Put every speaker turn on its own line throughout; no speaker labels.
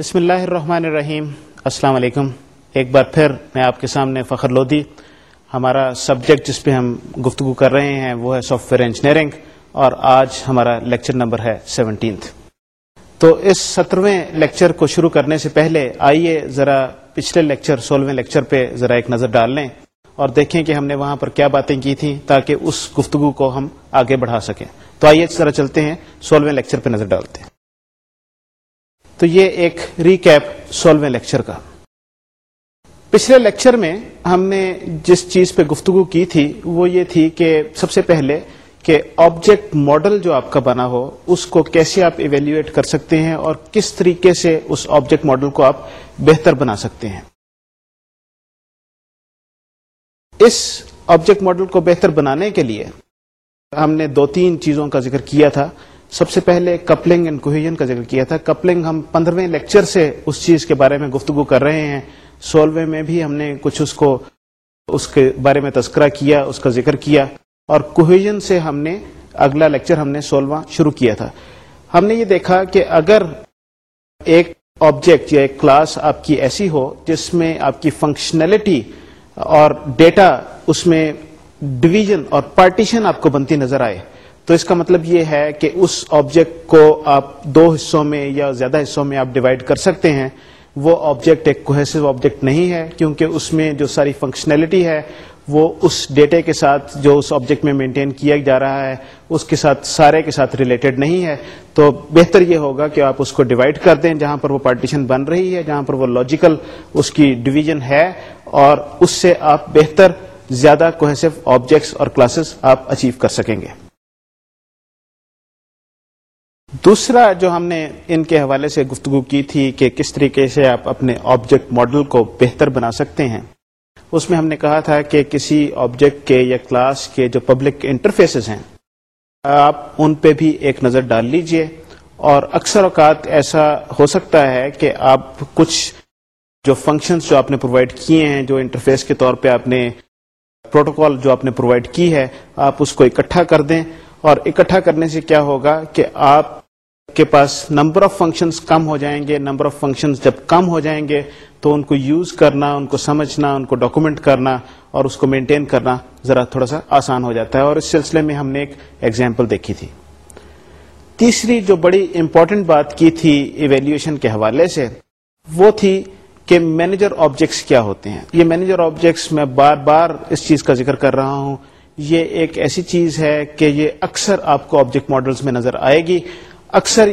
بسم اللہ الرحمن الرحیم۔ السلام علیکم۔ ایک بار پھر میں آپ کے سامنے فخر لودھی۔ ہمارا سبجیکٹ جس پہ ہم گفتگو کر رہے ہیں وہ ہے سافٹ ویئر انجینئرنگ اور آج ہمارا لیکچر نمبر ہے سیونٹینتھ تو اس سترویں لیکچر کو شروع کرنے سے پہلے آئیے ذرا پچھلے لیکچر سولہویں لیکچر پہ ذرا ایک نظر ڈال لیں اور دیکھیں کہ ہم نے وہاں پر کیا باتیں کی تھیں تاکہ اس گفتگو کو ہم آگے بڑھا سکیں۔ تو آئیے ذرا چلتے ہیں، سولہویں لیکچر پہ نظر ڈالتے ہیں۔ تو یہ ایک ریکیپ سولہویں لیکچر کا۔ پچھلے لیکچر میں ہم نے جس چیز پہ گفتگو کی تھی وہ یہ تھی کہ سب سے پہلے کہ آبجیکٹ ماڈل جو آپ کا بنا ہو، اس کو کیسے آپ ایویلویٹ کر سکتے ہیں اور کس طریقے سے اس آبجیکٹ ماڈل کو آپ بہتر بنا سکتے ہیں۔ اس آبجیکٹ ماڈل کو بہتر بنانے کے لیے ہم نے دو تین چیزوں کا ذکر کیا تھا۔ سب سے پہلے کپلنگ اینڈ کوہیجن کا ذکر کیا تھا۔ کپلنگ ہم پندرہویں لیکچر سے اس چیز کے بارے میں گفتگو کر رہے ہیں۔ سولہویں میں بھی ہم نے کچھ اس کو، اس کے بارے میں تذکرہ کیا، اس کا ذکر کیا۔ اور کوہیجن سے ہم نے اگلا لیکچر ہم نے سولہواں شروع کیا تھا۔ ہم نے یہ دیکھا کہ اگر ایک آبجیکٹ یا ایک کلاس آپ کی ایسی ہو جس میں آپ کی فنکشنلٹی اور ڈیٹا اس میں ڈویژن اور پارٹیشن آپ کو بنتی نظر آئے۔ تو اس کا مطلب یہ ہے کہ اس آبجیکٹ کو آپ دو حصوں میں یا زیادہ حصوں میں آپ ڈیوائڈ کر سکتے ہیں۔ وہ آبجیکٹ ایک کوہیسو آبجیکٹ نہیں ہے، کیونکہ اس میں جو ساری فنکشنلٹی ہے، وہ اس ڈیٹے کے ساتھ جو اس آبجیکٹ میں مینٹین کیا جا رہا ہے، اس کے ساتھ سارے کے ساتھ ریلیٹڈ نہیں ہے۔ تو بہتر یہ ہوگا کہ آپ اس کو ڈیوائڈ کر دیں، جہاں پر وہ پارٹیشن بن رہی ہے، جہاں پر وہ لاجیکل اس کی ڈویژن ہے۔ اور اس سے آپ بہتر زیادہ کوہیسو آبجیکٹس اور کلاسز آپ اچیو کر سکیں گے۔ دوسرا جو ہم نے ان کے حوالے سے گفتگو کی تھی کہ کس طریقے سے آپ اپنے آبجیکٹ ماڈل کو بہتر بنا سکتے ہیں، اس میں ہم نے کہا تھا کہ کسی آبجیکٹ کے یا کلاس کے جو پبلک انٹرفیسز ہیں، آپ ان پہ بھی ایک نظر ڈال لیجیے۔ اور اکثر اوقات ایسا ہو سکتا ہے کہ آپ کچھ جو فنکشنز جو آپ نے پرووائڈ کیے ہیں، جو انٹرفیس کے طور پہ آپ نے پروٹوکال جو آپ نے پرووائڈ کی ہے، آپ اس کو اکٹھا کر دیں۔ اور اکٹھا کرنے سے کیا ہوگا کہ آپ کے پاس نمبر آف فنکشنز کم ہو جائیں گے نمبر آف فنکشنز جب کم ہو جائیں گے تو ان کو یوز کرنا، ان کو سمجھنا، ان کو ڈاکومنٹ کرنا اور اس کو مینٹین کرنا ذرا تھوڑا سا آسان ہو جاتا ہے اور اس سلسلے میں ہم نے ایک ایگزامپل دیکھی تھی۔ تیسری جو بڑی امپورٹنٹ بات کی تھی ایویلویشن کے حوالے سے، وہ تھی کہ مینیجر آبجیکٹس کیا ہوتے ہیں۔ یہ مینیجر آبجیکٹس میں بار بار اس چیز کا ذکر کر رہا ہوں۔ یہ ایک ایسی چیز ہے کہ یہ اکثر آپ کو آبجیکٹ ماڈلس میں نظر آئے گی۔ اکثر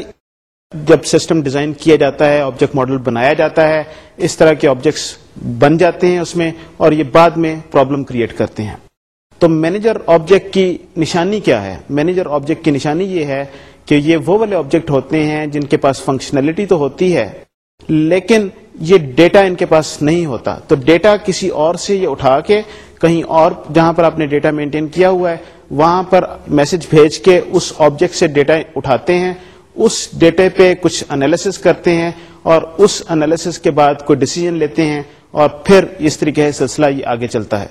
جب سسٹم ڈیزائن کیا جاتا ہے آبجیکٹ ماڈل بنایا جاتا ہے، اس طرح کے آبجیکٹس بن جاتے ہیں اس میں اور یہ بعد میں پرابلم کریٹ کرتے ہیں۔ تو مینیجر آبجیکٹ کی نشانی کیا ہے؟ مینیجر آبجیکٹ کی نشانی یہ ہے کہ یہ وہ والے آبجیکٹ ہوتے ہیں جن کے پاس فنکشنلٹی تو ہوتی ہے، لیکن یہ ڈیٹا ان کے پاس نہیں ہوتا۔ تو ڈیٹا کسی اور سے یہ اٹھا کے کہیں اور جہاں پر آپ نے ڈیٹا مینٹین کیا ہوا ہے، وہاں پر میسج بھیج کے اس آبجیکٹ سے ڈیٹا اٹھاتے ہیں، اس ڈیٹے پہ کچھ انالیس کرتے ہیں اور اس انالیس کے بعد کوئی ڈسیزن لیتے ہیں اور پھر اس طریقے سے سلسلہ یہ آگے چلتا ہے۔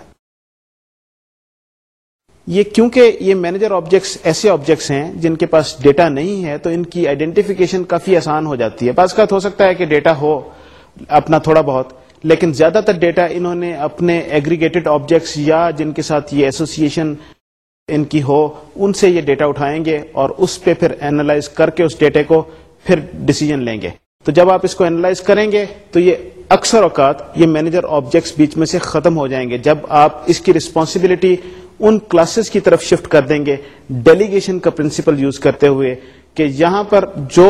یہ کیونکہ یہ مینیجر آبجیکٹس ایسے آبجیکٹس ہیں جن کے پاس ڈیٹا نہیں ہے، تو ان کی آئیڈینٹیفیکیشن کافی آسان ہو جاتی ہے۔ بعض کا ہو سکتا ہے کہ ڈیٹا ہو اپنا تھوڑا بہت لیکن زیادہ تر ڈیٹا انہوں نے اپنے ایگریگیٹڈ آبجیکٹس یا جن کے ساتھ یہ ایسوسیشن ان کی ہو، ان سے یہ ڈیٹا اٹھائیں گے اور اس پہ پھر اینالائز کر کے اس ڈیٹے کو پھر ڈسیزن لیں گے۔ تو جب آپ اس کو اینالائز کریں گے تو یہ اکثر اوقات یہ مینیجر آبجیکٹس بیچ میں سے ختم ہو جائیں گے۔ جب آپ اس کی ریسپانسبلٹی ان کلاسز کی طرف شفٹ کر دیں گے ڈیلیگیشن کا پرنسپل یوز کرتے ہوئے کہ یہاں پر جو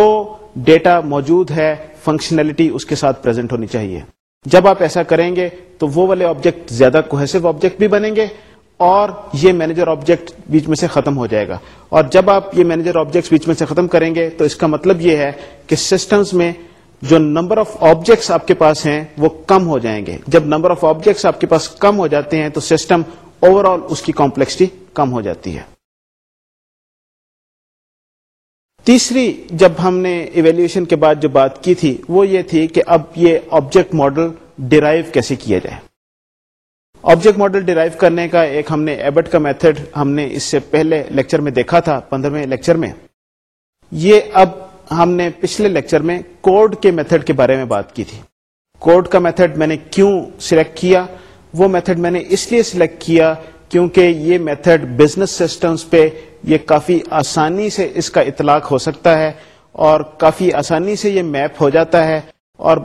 ڈیٹا موجود ہے فنکشنلٹی اس کے ساتھ پرزینٹ ہونی چاہیے۔ جب آپ ایسا کریں گے تو وہ والے آبجیکٹ زیادہ کوہیسو آبجیکٹ بھی بنیں گے اور یہ مینیجر آبجیکٹ بیچ میں سے ختم ہو جائے گا۔ اور جب آپ یہ مینیجر آبجیکٹ بیچ میں سے ختم کریں گے تو اس کا مطلب یہ ہے کہ سسٹمز میں جو نمبر آف آبجیکٹس آپ کے پاس ہیں وہ کم ہو جائیں گے۔ جب نمبر آف آبجیکٹس آپ کے پاس کم ہو جاتے ہیں تو سسٹم اوور آل اس کی کمپلیکسٹی کم ہو جاتی ہے۔ تیسری جب ہم نے ایویلویشن کے بعد جو بات کی تھی، وہ یہ تھی کہ اب یہ آبجیکٹ ماڈل ڈیرائیو کیسے کیا جائے آبجیکٹ ماڈل ڈیرائیو کرنے کا ایک ہم نے ایبٹ کا میتھڈ ہم نے اس سے پہلے لیکچر میں دیکھا تھا، پندرہویں لیکچر میں۔ یہ اب ہم نے پچھلے لیکچر میں کوڈ کے میتھڈ کے بارے میں بات کی تھی۔ کوڈ کا میتھڈ میں نے کیوں سلیکٹ کیا؟ وہ میتھڈ میں نے اس لیے سلیکٹ کیا کیونکہ یہ میتھڈ بزنس سسٹمز پہ یہ کافی آسانی سے اس کا اطلاق ہو سکتا ہے اور کافی آسانی سے یہ میپ ہو جاتا ہے اور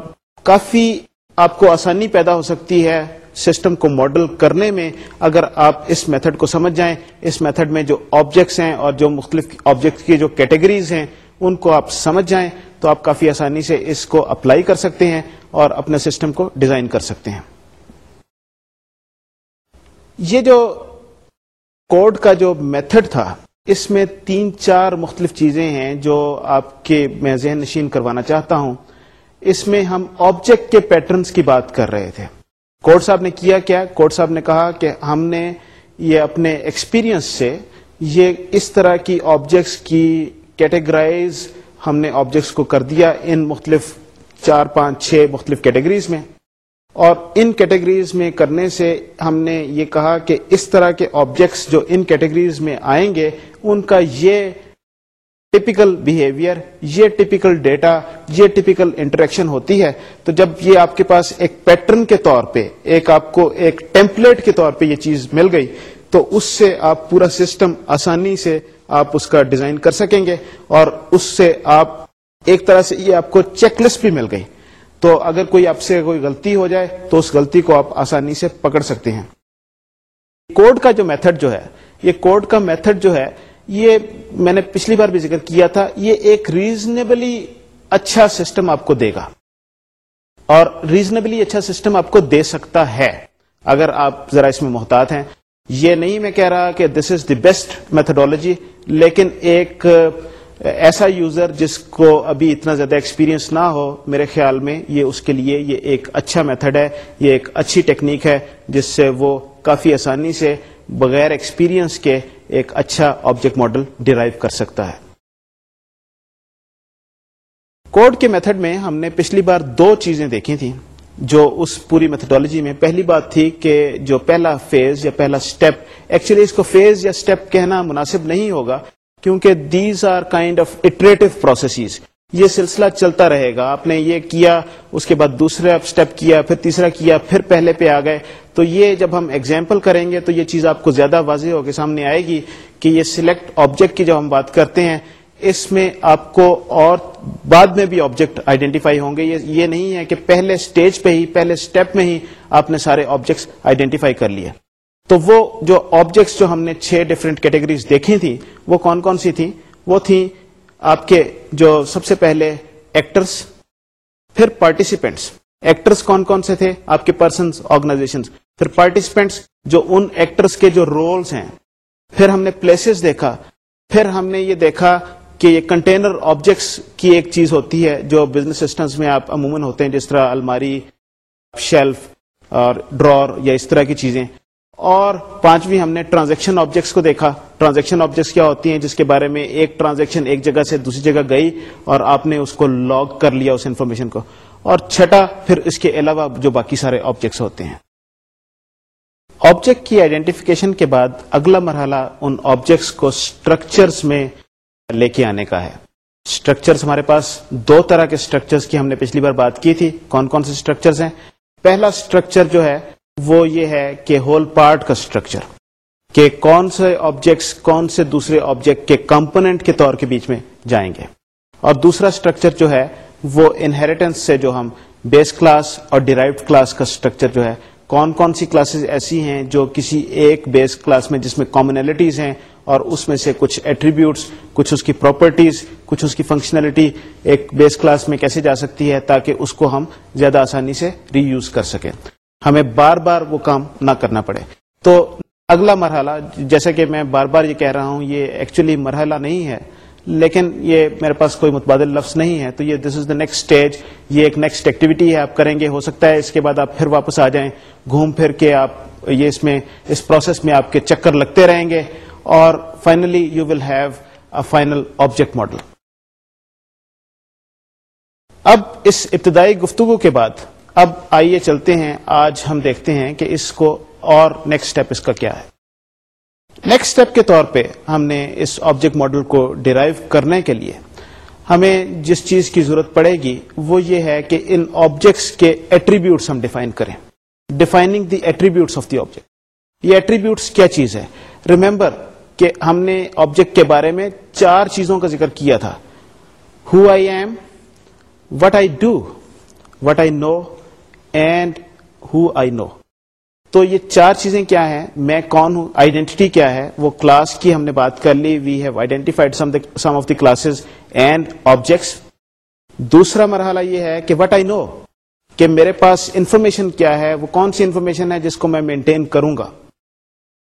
کافی آپ کو آسانی پیدا ہو سکتی ہے سسٹم کو ماڈل کرنے میں اگر آپ اس میتھڈ کو سمجھ جائیں۔ اس میتھڈ میں جو آبجیکٹس ہیں اور جو مختلف آبجیکٹ کی جو کیٹیگریز ہیں ان کو آپ سمجھ جائیں تو آپ کافی آسانی سے اس کو اپلائی کر سکتے ہیں اور اپنے سسٹم کو ڈیزائن کر سکتے ہیں۔ یہ جو کوڈ کا جو میتھڈ تھا، اس میں تین چار مختلف چیزیں ہیں جو آپ کے میں ذہن نشین کروانا چاہتا ہوں۔ اس میں ہم آبجیکٹ کے پیٹرنس کی بات کر رہے تھے۔ کوٹ صاحب نے کیا کیا؟ کوٹ صاحب نے کہا کہ ہم نے یہ اپنے ایکسپیرئنس سے یہ اس طرح کی آبجیکٹس کی کیٹیگرائز ہم نے آبجیکٹس کو کر دیا ان مختلف چار پانچ چھ مختلف کیٹیگریز میں۔ اور ان کیٹیگریز میں کرنے سے ہم نے یہ کہا کہ اس طرح کے آبجیکٹس جو ان کیٹیگریز میں آئیں گے، ان کا یہ ٹپیکل بہیویئر یہ ٹپیکل ڈیٹا یہ ٹپیکل انٹریکشن ہوتی ہے۔ تو جب یہ آپ کے پاس ایک پیٹرن کے طور پہ، ایک آپ کو ایک ٹیمپلیٹ کے طور پہ یہ چیز مل گئی، تو اس سے آپ پورا سسٹم آسانی سے آپ اس کا ڈیزائن کر سکیں گے اور اس سے آپ، ایک طرح سے یہ آپ کو چیک لسٹ بھی مل گئی۔ تو اگر کوئی آپ سے کوئی غلطی ہو جائے تو اس غلطی کو آپ آسانی سے پکڑ سکتے ہیں۔ کوڈ کا جو میتھڈ جو ہے، یہ کوڈ کا میتھڈ جو ہے، یہ میں نے پچھلی بار بھی ذکر کیا تھا، یہ ایک ریزنیبلی اچھا سسٹم آپ کو دے گا۔ اور ریزنیبلی اچھا سسٹم آپ کو دے سکتا ہے۔ اگر آپ ذرا اس میں محتاط ہیں، یہ نہیں میں کہہ رہا کہ دس از دی بیسٹ میتھڈالوجی لیکن ایک ایسا یوزر جس کو ابھی اتنا زیادہ ایکسپیرینس نہ ہو، میرے خیال میں یہ اس کے لیے یہ ایک اچھا میتھڈ ہے، یہ ایک اچھی ٹیکنیک ہے جس سے وہ کافی آسانی سے بغیر ایکسپیرینس کے ایک اچھا آبجیکٹ ماڈل ڈیرائیو کر سکتا ہے۔ کوڈ کے میتھڈ میں ہم نے پچھلی بار دو چیزیں دیکھی تھیں، جو اس پوری میتھڈالوجی میں پہلی بات تھی کہ جو پہلا فیز یا پہلا سٹیپ ایکچولی اس کو فیز یا سٹیپ کہنا مناسب نہیں ہوگا۔ کیونکہ these are kind of iterative processes یہ سلسلہ چلتا رہے گا۔ آپ نے یہ کیا، اس کے بعد دوسرا اسٹیپ کیا، پھر تیسرا کیا، پھر پہلے پہ آ گئے۔ تو یہ جب ہم ایگزامپل کریں گے تو یہ چیز آپ کو زیادہ واضح ہو کے سامنے آئے گی کہ یہ سلیکٹ آبجیکٹ کی جب ہم بات کرتے ہیں، اس میں آپ کو اور بعد میں بھی آبجیکٹ آئیڈینٹیفائی ہوں گے۔ یہ نہیں ہے کہ پہلے اسٹیج پہ ہی، پہلے اسٹیپ میں ہی آپ نے سارے آبجیکٹس آئیڈینٹیفائی کر لیے۔ تو وہ جو آبجیکٹس جو ہم نے چھ ڈفرینٹ کیٹیگریز دیکھی تھی، وہ کون کون سی تھی؟ وہ تھی آپ کے جو سب سے پہلے ایکٹرس پھر پارٹیسپینٹس ایکٹرس کون کون سے تھے؟ آپ کے پرسنس آرگنائزیشن پھر پارٹیسپینٹس جو ان ایکٹرس کے جو رولس ہیں، پھر ہم نے پلیسز دیکھا. پھر ہم نے یہ دیکھا کہ یہ کنٹینر آبجیکٹس کی ایک چیز ہوتی ہے جو بزنس سسٹمز میں آپ عموماً ہوتے ہیں، جس طرح الماری شیلف اور ڈرور یا اس طرح کی چیزیں۔ اور پانچویں ہم نے ٹرانزیکشن آبجیکٹس کو دیکھا۔ ٹرانزیکشن آبجیکٹس کیا ہوتی ہیں جس کے بارے میں ایک ٹرانزیکشن ایک جگہ سے دوسری جگہ گئی اور آپ نے اس کو لاگ کر لیا اس انفارمیشن کو۔ اور چھٹا، پھر اس کے علاوہ جو باقی سارے آبجیکٹس ہوتے ہیں۔ آبجیکٹ کی آئیڈینٹیفیکیشن کے بعد اگلا مرحلہ ان آبجیکٹس کو اسٹرکچرس میں لے کے آنے کا ہے۔ اسٹرکچرس ہمارے پاس دو طرح کے اسٹرکچرس کی ہم نے پچھلی بار بات کی تھی۔ کون کون سے اسٹرکچرس ہیں؟ پہلا اسٹرکچر جو ہے وہ یہ ہے کہ ہول پارٹ کا اسٹرکچر کہ کون سے آبجیکٹس کون سے دوسرے آبجیکٹ کے کمپونیٹ کے طور کے بیچ میں جائیں گے۔ اور دوسرا اسٹرکچر جو ہے وہ انہیریٹنس سے جو ہم بیس کلاس اور ڈیرائیوڈ کلاس کا اسٹرکچر جو ہے، کون کون سی کلاسز ایسی ہیں جو کسی ایک بیس کلاس میں جس میں کامنلٹیز ہیں اور اس میں سے کچھ ایٹریبیوٹس کچھ اس کی پراپرٹیز کچھ اس کی فنکشنلٹی ایک بیس کلاس میں کیسے جا سکتی ہے تاکہ اس کو ہم زیادہ آسانی سے ری یوز کر سکیں۔ ہمیں بار بار وہ کام نہ کرنا پڑے۔ تو اگلا مرحلہ جیسا کہ میں بار بار یہ کہہ رہا ہوں، یہ ایکچولی مرحلہ نہیں ہے، لیکن یہ میرے پاس کوئی متبادل لفظ نہیں ہے۔ تو یہ دس از دا نیکسٹ اسٹیج یہ ایک نیکسٹ ایکٹیویٹی ہے، آپ کریں گے، ہو سکتا ہے اس کے بعد آپ پھر واپس آ جائیں، گھوم پھر کے آپ یہ اس میں، اس پروسیس میں آپ کے چکر لگتے رہیں گے۔ اور finally you will have a final object model اب اس ابتدائی گفتگو کے بعد اب آئیے چلتے ہیں، آج ہم دیکھتے ہیں کہ اس کو اور نیکسٹ اسٹیپ اس کا کیا ہے۔ نیکسٹ اسٹیپ کے طور پہ ہم نے اس آبجیکٹ ماڈل کو ڈیرائیو کرنے کے لیے ہمیں جس چیز کی ضرورت پڑے گی وہ یہ ہے کہ ان آبجیکٹس کے ایٹریبیوٹس ہم ڈیفائن کریں۔ Defining the attributes of the object یہ ایٹریبیوٹس کیا چیز ہے؟ ریمبر کہ ہم نے آبجیکٹ کے بارے میں چار چیزوں کا ذکر کیا تھا۔ Who I am what I do what I know and who I know تو یہ چار چیزیں کیا ہیں؟ میں کون ہوں؟ آئیڈینٹی کیا ہے؟ وہ کلاس کی ہم نے بات کر لی we have identified some of the classes and objects دوسرا مرحلہ یہ ہے کہ وٹ آئی نو کہ میرے پاس انفارمیشن کیا ہے؟ وہ کون سی انفارمیشن ہے جس کو میں مینٹین کروں گا؟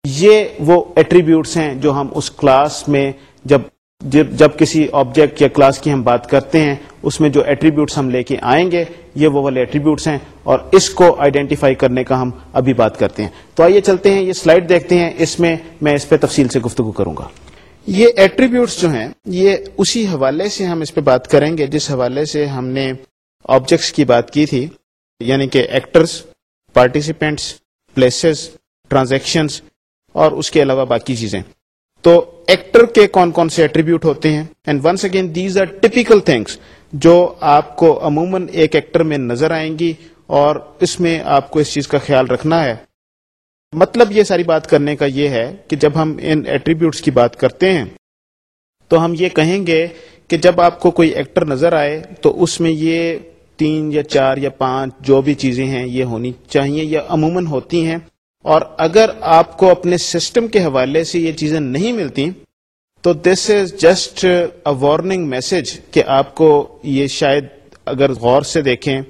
یہ وہ ایٹریبیوٹس ہیں جو ہم اس کلاس میں جب جب جب کسی آبجیکٹ یا کلاس کی ہم بات کرتے ہیں، اس میں جو ایٹریبیوٹس ہم لے کے آئیں گے، یہ وہ والے ایٹریبیوٹس ہیں اور اس کو آئیڈینٹیفائی کرنے کا ہم ابھی بات کرتے ہیں۔ تو آئیے چلتے ہیں، یہ سلائڈ دیکھتے ہیں، اس میں میں اس پہ تفصیل سے گفتگو کروں گا۔ یہ ایٹریبیوٹس جو ہیں، یہ اسی حوالے سے ہم اس پہ بات کریں گے، جس حوالے سے ہم نے آبجیکٹس کی بات کی تھی یعنی کہ ایکٹرس پارٹیسپینٹس پلیسز ٹرانزیکشنس اور اس کے علاوہ باقی چیزیں۔ تو ایکٹر کے کون کون سے ایٹریبیوٹ ہوتے ہیں? And once again these are typical things جو آپ کو عموماً ایک ایکٹر میں نظر آئیں گی اور اس میں آپ کو اس چیز کا خیال رکھنا ہے۔ مطلب یہ ساری بات کرنے کا یہ ہے کہ جب ہم ان ایٹریبیوٹس کی بات کرتے ہیں، تو ہم یہ کہیں گے کہ جب آپ کو کوئی ایکٹر نظر آئے، تو اس میں یہ تین یا چار یا پانچ جو بھی چیزیں ہیں، یہ ہونی چاہیے یا عموماً ہوتی ہیں۔ اور اگر آپ کو اپنے سسٹم کے حوالے سے یہ چیزیں نہیں ملتی تو this is just a warning message کہ آپ کو یہ شاید اگر غور سے دیکھیں،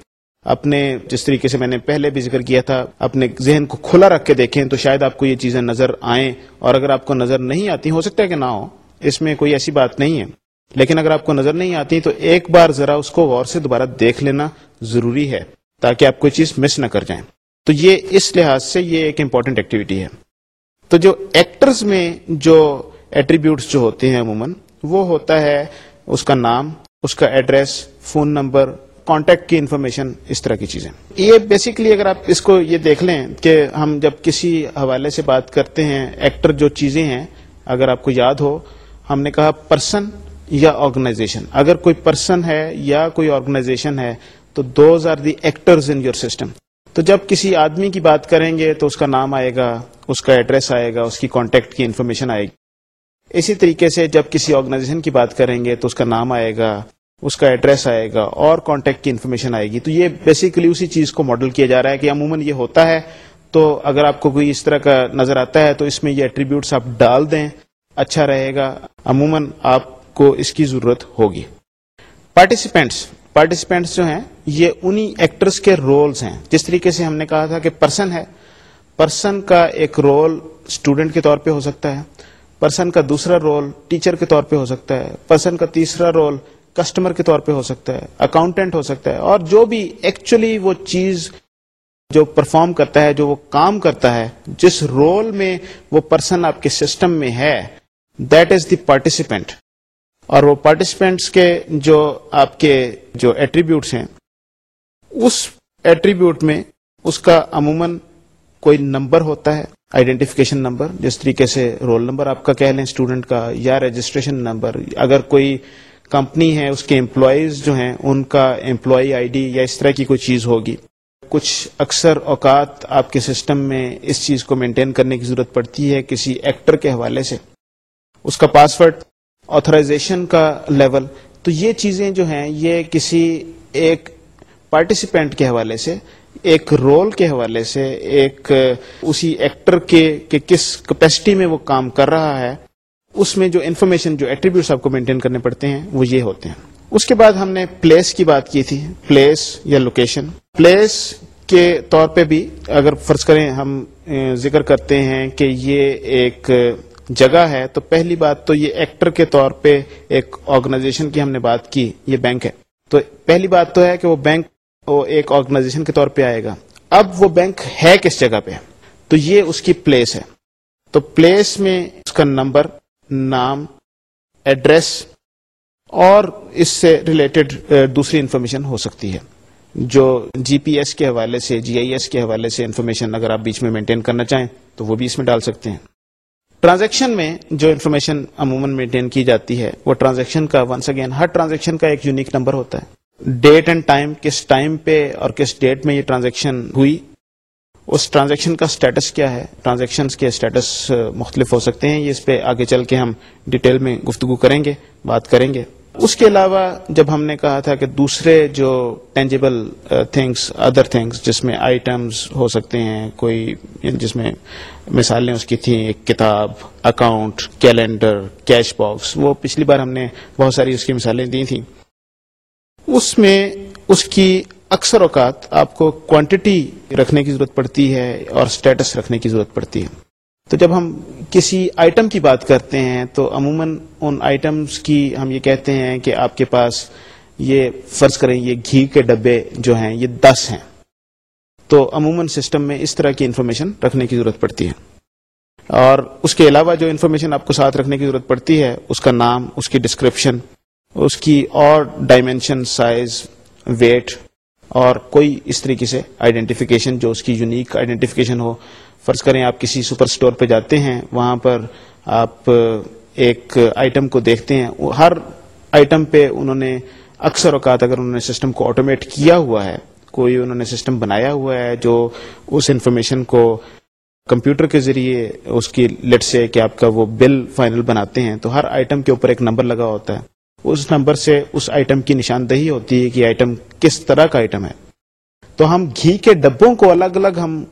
اپنے جس طریقے سے میں نے پہلے بھی ذکر کیا تھا، اپنے ذہن کو کھلا رکھ کے دیکھیں تو شاید آپ کو یہ چیزیں نظر آئیں، اور اگر آپ کو نظر نہیں آتی، ہو سکتا ہے کہ نہ ہو، اس میں کوئی ایسی بات نہیں ہے۔ لیکن اگر آپ کو نظر نہیں آتی، تو ایک بار ذرا اس کو غور سے دوبارہ دیکھ لینا ضروری ہے، تاکہ آپ کوئی چیز مس نہ کر جائیں۔ تو یہ اس لحاظ سے یہ ایک امپورٹنٹ ایکٹیویٹی ہے۔ تو جو ایکٹرز میں جو ایٹریبیوٹس جو ہوتے ہیں عموماً، وہ ہوتا ہے اس کا نام، اس کا ایڈریس فون نمبر کانٹیکٹ کی انفارمیشن اس طرح کی چیزیں۔ یہ بیسکلی اگر آپ اس کو یہ دیکھ لیں کہ ہم جب کسی حوالے سے بات کرتے ہیں ایکٹر جو چیزیں ہیں، اگر آپ کو یاد ہو، ہم نے کہا پرسن یا آرگنائزیشن اگر کوئی پرسن ہے یا کوئی آرگنائزیشن ہے، تو those are the actors in your system تو جب کسی آدمی کی بات کریں گے تو اس کا نام آئے گا، اس کا ایڈریس آئے گا، اس کی کانٹیکٹ کی انفارمیشن آئے گی۔ اسی طریقے سے جب کسی آرگنائزیشن کی بات کریں گے تو اس کا نام آئے گا، اس کا ایڈریس آئے گا اور کانٹیکٹ کی انفارمیشن آئے گی۔ تو یہ بیسیکلی اسی چیز کو ماڈل کیا جا رہا ہے کہ عموماً یہ ہوتا ہے۔ تو اگر آپ کو کوئی اس طرح کا نظر آتا ہے تو اس میں یہ ایٹریبیوٹس آپ ڈال دیں اچھا رہے گا۔ عموماً آپ کو اس کی ضرورت ہوگی۔ پارٹیسپینٹس پارٹیسپینٹس جو ہیں یہ انہی ایکٹرز کے رولز ہیں۔ جس طریقے سے ہم نے کہا تھا کہ پرسن ہے۔ پرسن کا ایک رول اسٹوڈنٹ کے طور پہ ہو سکتا ہے۔ پرسن کا دوسرا رول ٹیچر کے طور پہ ہو سکتا ہے۔ پرسن کا تیسرا رول کسٹمر کے طور پہ ہو سکتا ہے۔ اکاؤنٹنٹ ہو سکتا ہے۔ اور جو بھی ایکچولی وہ چیز جو پرفارم کرتا ہے، جو وہ کام کرتا ہے، جس رول میں وہ پرسن آپ کے سسٹم میں ہے دیٹ از دی پارٹیسپینٹ اور وہ پارٹیسپینٹس کے جو آپ کے جو ایٹریبیوٹس ہیں اس ایٹریبیوٹ میں اس کا عموماً کوئی نمبر ہوتا ہے آئیڈینٹیفکیشن نمبر، جس طریقے سے رول نمبر آپ کا کہہ لیں اسٹوڈنٹ کا، یا رجسٹریشن نمبر، اگر کوئی کمپنی ہے، اس کے امپلائیز جو ہیں، ان کا امپلائی آئی ڈی یا اس طرح کی کوئی چیز ہوگی۔ کچھ اکثر اوقات آپ کے سسٹم میں اس چیز کو مینٹین کرنے کی ضرورت پڑتی ہے کسی ایکٹر کے حوالے سے۔ اس کا پاسورڈ آتھرائزیشن کا لیول تو یہ چیزیں جو ہیں، یہ کسی ایک پارٹیسپینٹ کے حوالے سے، ایک رول کے حوالے سے، ایک، اسی ایکٹر کے، کہ کس کیپیسٹی میں وہ کام کر رہا ہے، اس میں جو انفارمیشن جو ایٹریبیوٹس آپ کو مینٹین کرنے پڑتے ہیں، وہ یہ ہوتے ہیں۔ اس کے بعد ہم نے پلیس کی بات کی تھی پلیس یا لوکیشن پلیس کے طور پہ بھی اگر فرض کریں ہم ذکر کرتے ہیں کہ یہ ایک جگہ ہے، تو پہلی بات تو یہ ایکٹر کے طور پہ ایک آرگنائزیشن کی ہم نے بات کی، یہ بینک ہے۔ تو پہلی بات تو ہے کہ وہ بینک وہ ایک آرگنائزیشن کے طور پہ آئے گا۔ اب وہ بینک ہے کس جگہ پہ؟ تو یہ اس کی پلیس ہے۔ تو پلیس میں اس کا نمبر، نام ایڈریس اور اس سے ریلیٹڈ دوسری انفارمیشن ہو سکتی ہے۔ جو جی پی ایس کے حوالے سے جی آئی ایس کے حوالے سے انفارمیشن اگر آپ بیچ میں مینٹین کرنا چاہیں، تو وہ بھی اس میں ڈال سکتے ہیں۔ ٹرانزیکشن میں جو انفارمیشن عموماً مینٹین کی جاتی ہے، وہ ٹرانزیکشن کا ونس اگین ہر ٹرانزیکشن کا ایک یونیک نمبر ہوتا ہے۔ ڈیٹ اینڈ ٹائم کس ٹائم پہ اور کس ڈیٹ میں یہ ٹرانزیکشن ہوئی، اس ٹرانزیکشن کا اسٹیٹس کیا ہے؟ ٹرانزیکشن کے اسٹیٹس مختلف ہو سکتے ہیں، اس پہ آگے چل کے ہم ڈیٹیل میں گفتگو کریں گے، بات کریں گے۔ اس کے علاوہ جب ہم نے کہا تھا کہ دوسرے جو ٹینجیبل تھنگس ادر تھنگس جس میں آئٹمس ہو سکتے ہیں، کوئی یعنی جس میں مثالیں اس کی تھیں، ایک کتاب اکاؤنٹ کیلنڈر کیش باکس وہ پچھلی بار ہم نے بہت ساری اس کی مثالیں دی تھیں۔ اس میں اس کی اکثر اوقات آپ کو کوانٹٹی رکھنے کی ضرورت پڑتی ہے اور اسٹیٹس رکھنے کی ضرورت پڑتی ہے۔ تو جب ہم کسی آئٹم کی بات کرتے ہیں تو عموماً ان آئٹمس کی ہم یہ کہتے ہیں کہ آپ کے پاس یہ فرض کریں یہ گھی کے ڈبے جو ہیں یہ دس ہیں۔ تو عموماً سسٹم میں اس طرح کی انفارمیشن رکھنے کی ضرورت پڑتی ہے۔ اور اس کے علاوہ جو انفارمیشن آپ کو ساتھ رکھنے کی ضرورت پڑتی ہے، اس کا نام، اس کی ڈسکرپشن اس کی اور ڈائمینشن سائز ویٹ اور کوئی اس طریقے سے آئیڈینٹیفیکیشن جو اس کی یونیک آئیڈینٹیفیکیشن ہو۔ فرض کریں آپ کسی سپر اسٹور پہ جاتے ہیں، وہاں پر آپ ایک آئٹم کو دیکھتے ہیں۔ ہر آئٹم پہ انہوں نے اکثر اوقات اگر انہوں نے سسٹم کو آٹومیٹ کیا ہوا ہے، کوئی انہوں نے سسٹم بنایا ہوا ہے جو اس انفارمیشن کو کمپیوٹر کے ذریعے اس کی لٹ سے کہ آپ کا وہ بل فائنل بناتے ہیں، تو ہر آئٹم کے اوپر ایک نمبر لگا ہوتا ہے۔ اس نمبر سے اس آئٹم کی نشاندہی ہوتی ہے کہ آئٹم کس طرح کا آئٹم ہے۔ تو ہم گھی کے ڈبوں کو الگ الگ ہم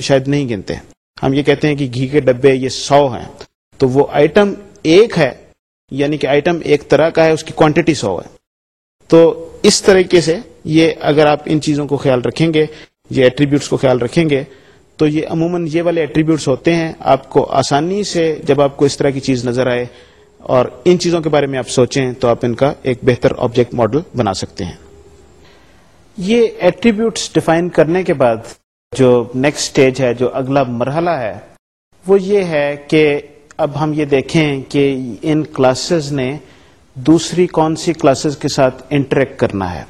شاید نہیں گنتے ہم یہ کہتے ہیں کہ گھی کے ڈبے یہ سو ہیں۔ تو وہ آئٹم ایک ہے یعنی کہ آئٹم ایک طرح کا ہے، اس کی کوانٹٹی سو ہے۔ تو اس طریقے سے یہ اگر آپ ان چیزوں کو خیال رکھیں گے، یہ ایٹریبیوٹس کو خیال رکھیں گے، تو یہ عموماً یہ والے ایٹریبیوٹس ہوتے ہیں۔ آپ کو آسانی سے جب آپ کو اس طرح کی چیز نظر آئے اور ان چیزوں کے بارے میں آپ سوچیں تو آپ ان کا ایک بہتر آبجیکٹ ماڈل بنا سکتے ہیں۔ یہ ایٹریبیوٹس ڈیفائن کرنے کے بعد جو نیکسٹ اسٹیج ہے، جو اگلا مرحلہ ہے، وہ یہ ہے کہ اب ہم یہ دیکھیں کہ ان کلاسز نے دوسری کون سی کلاسز کے ساتھ انٹریکٹ کرنا ہے۔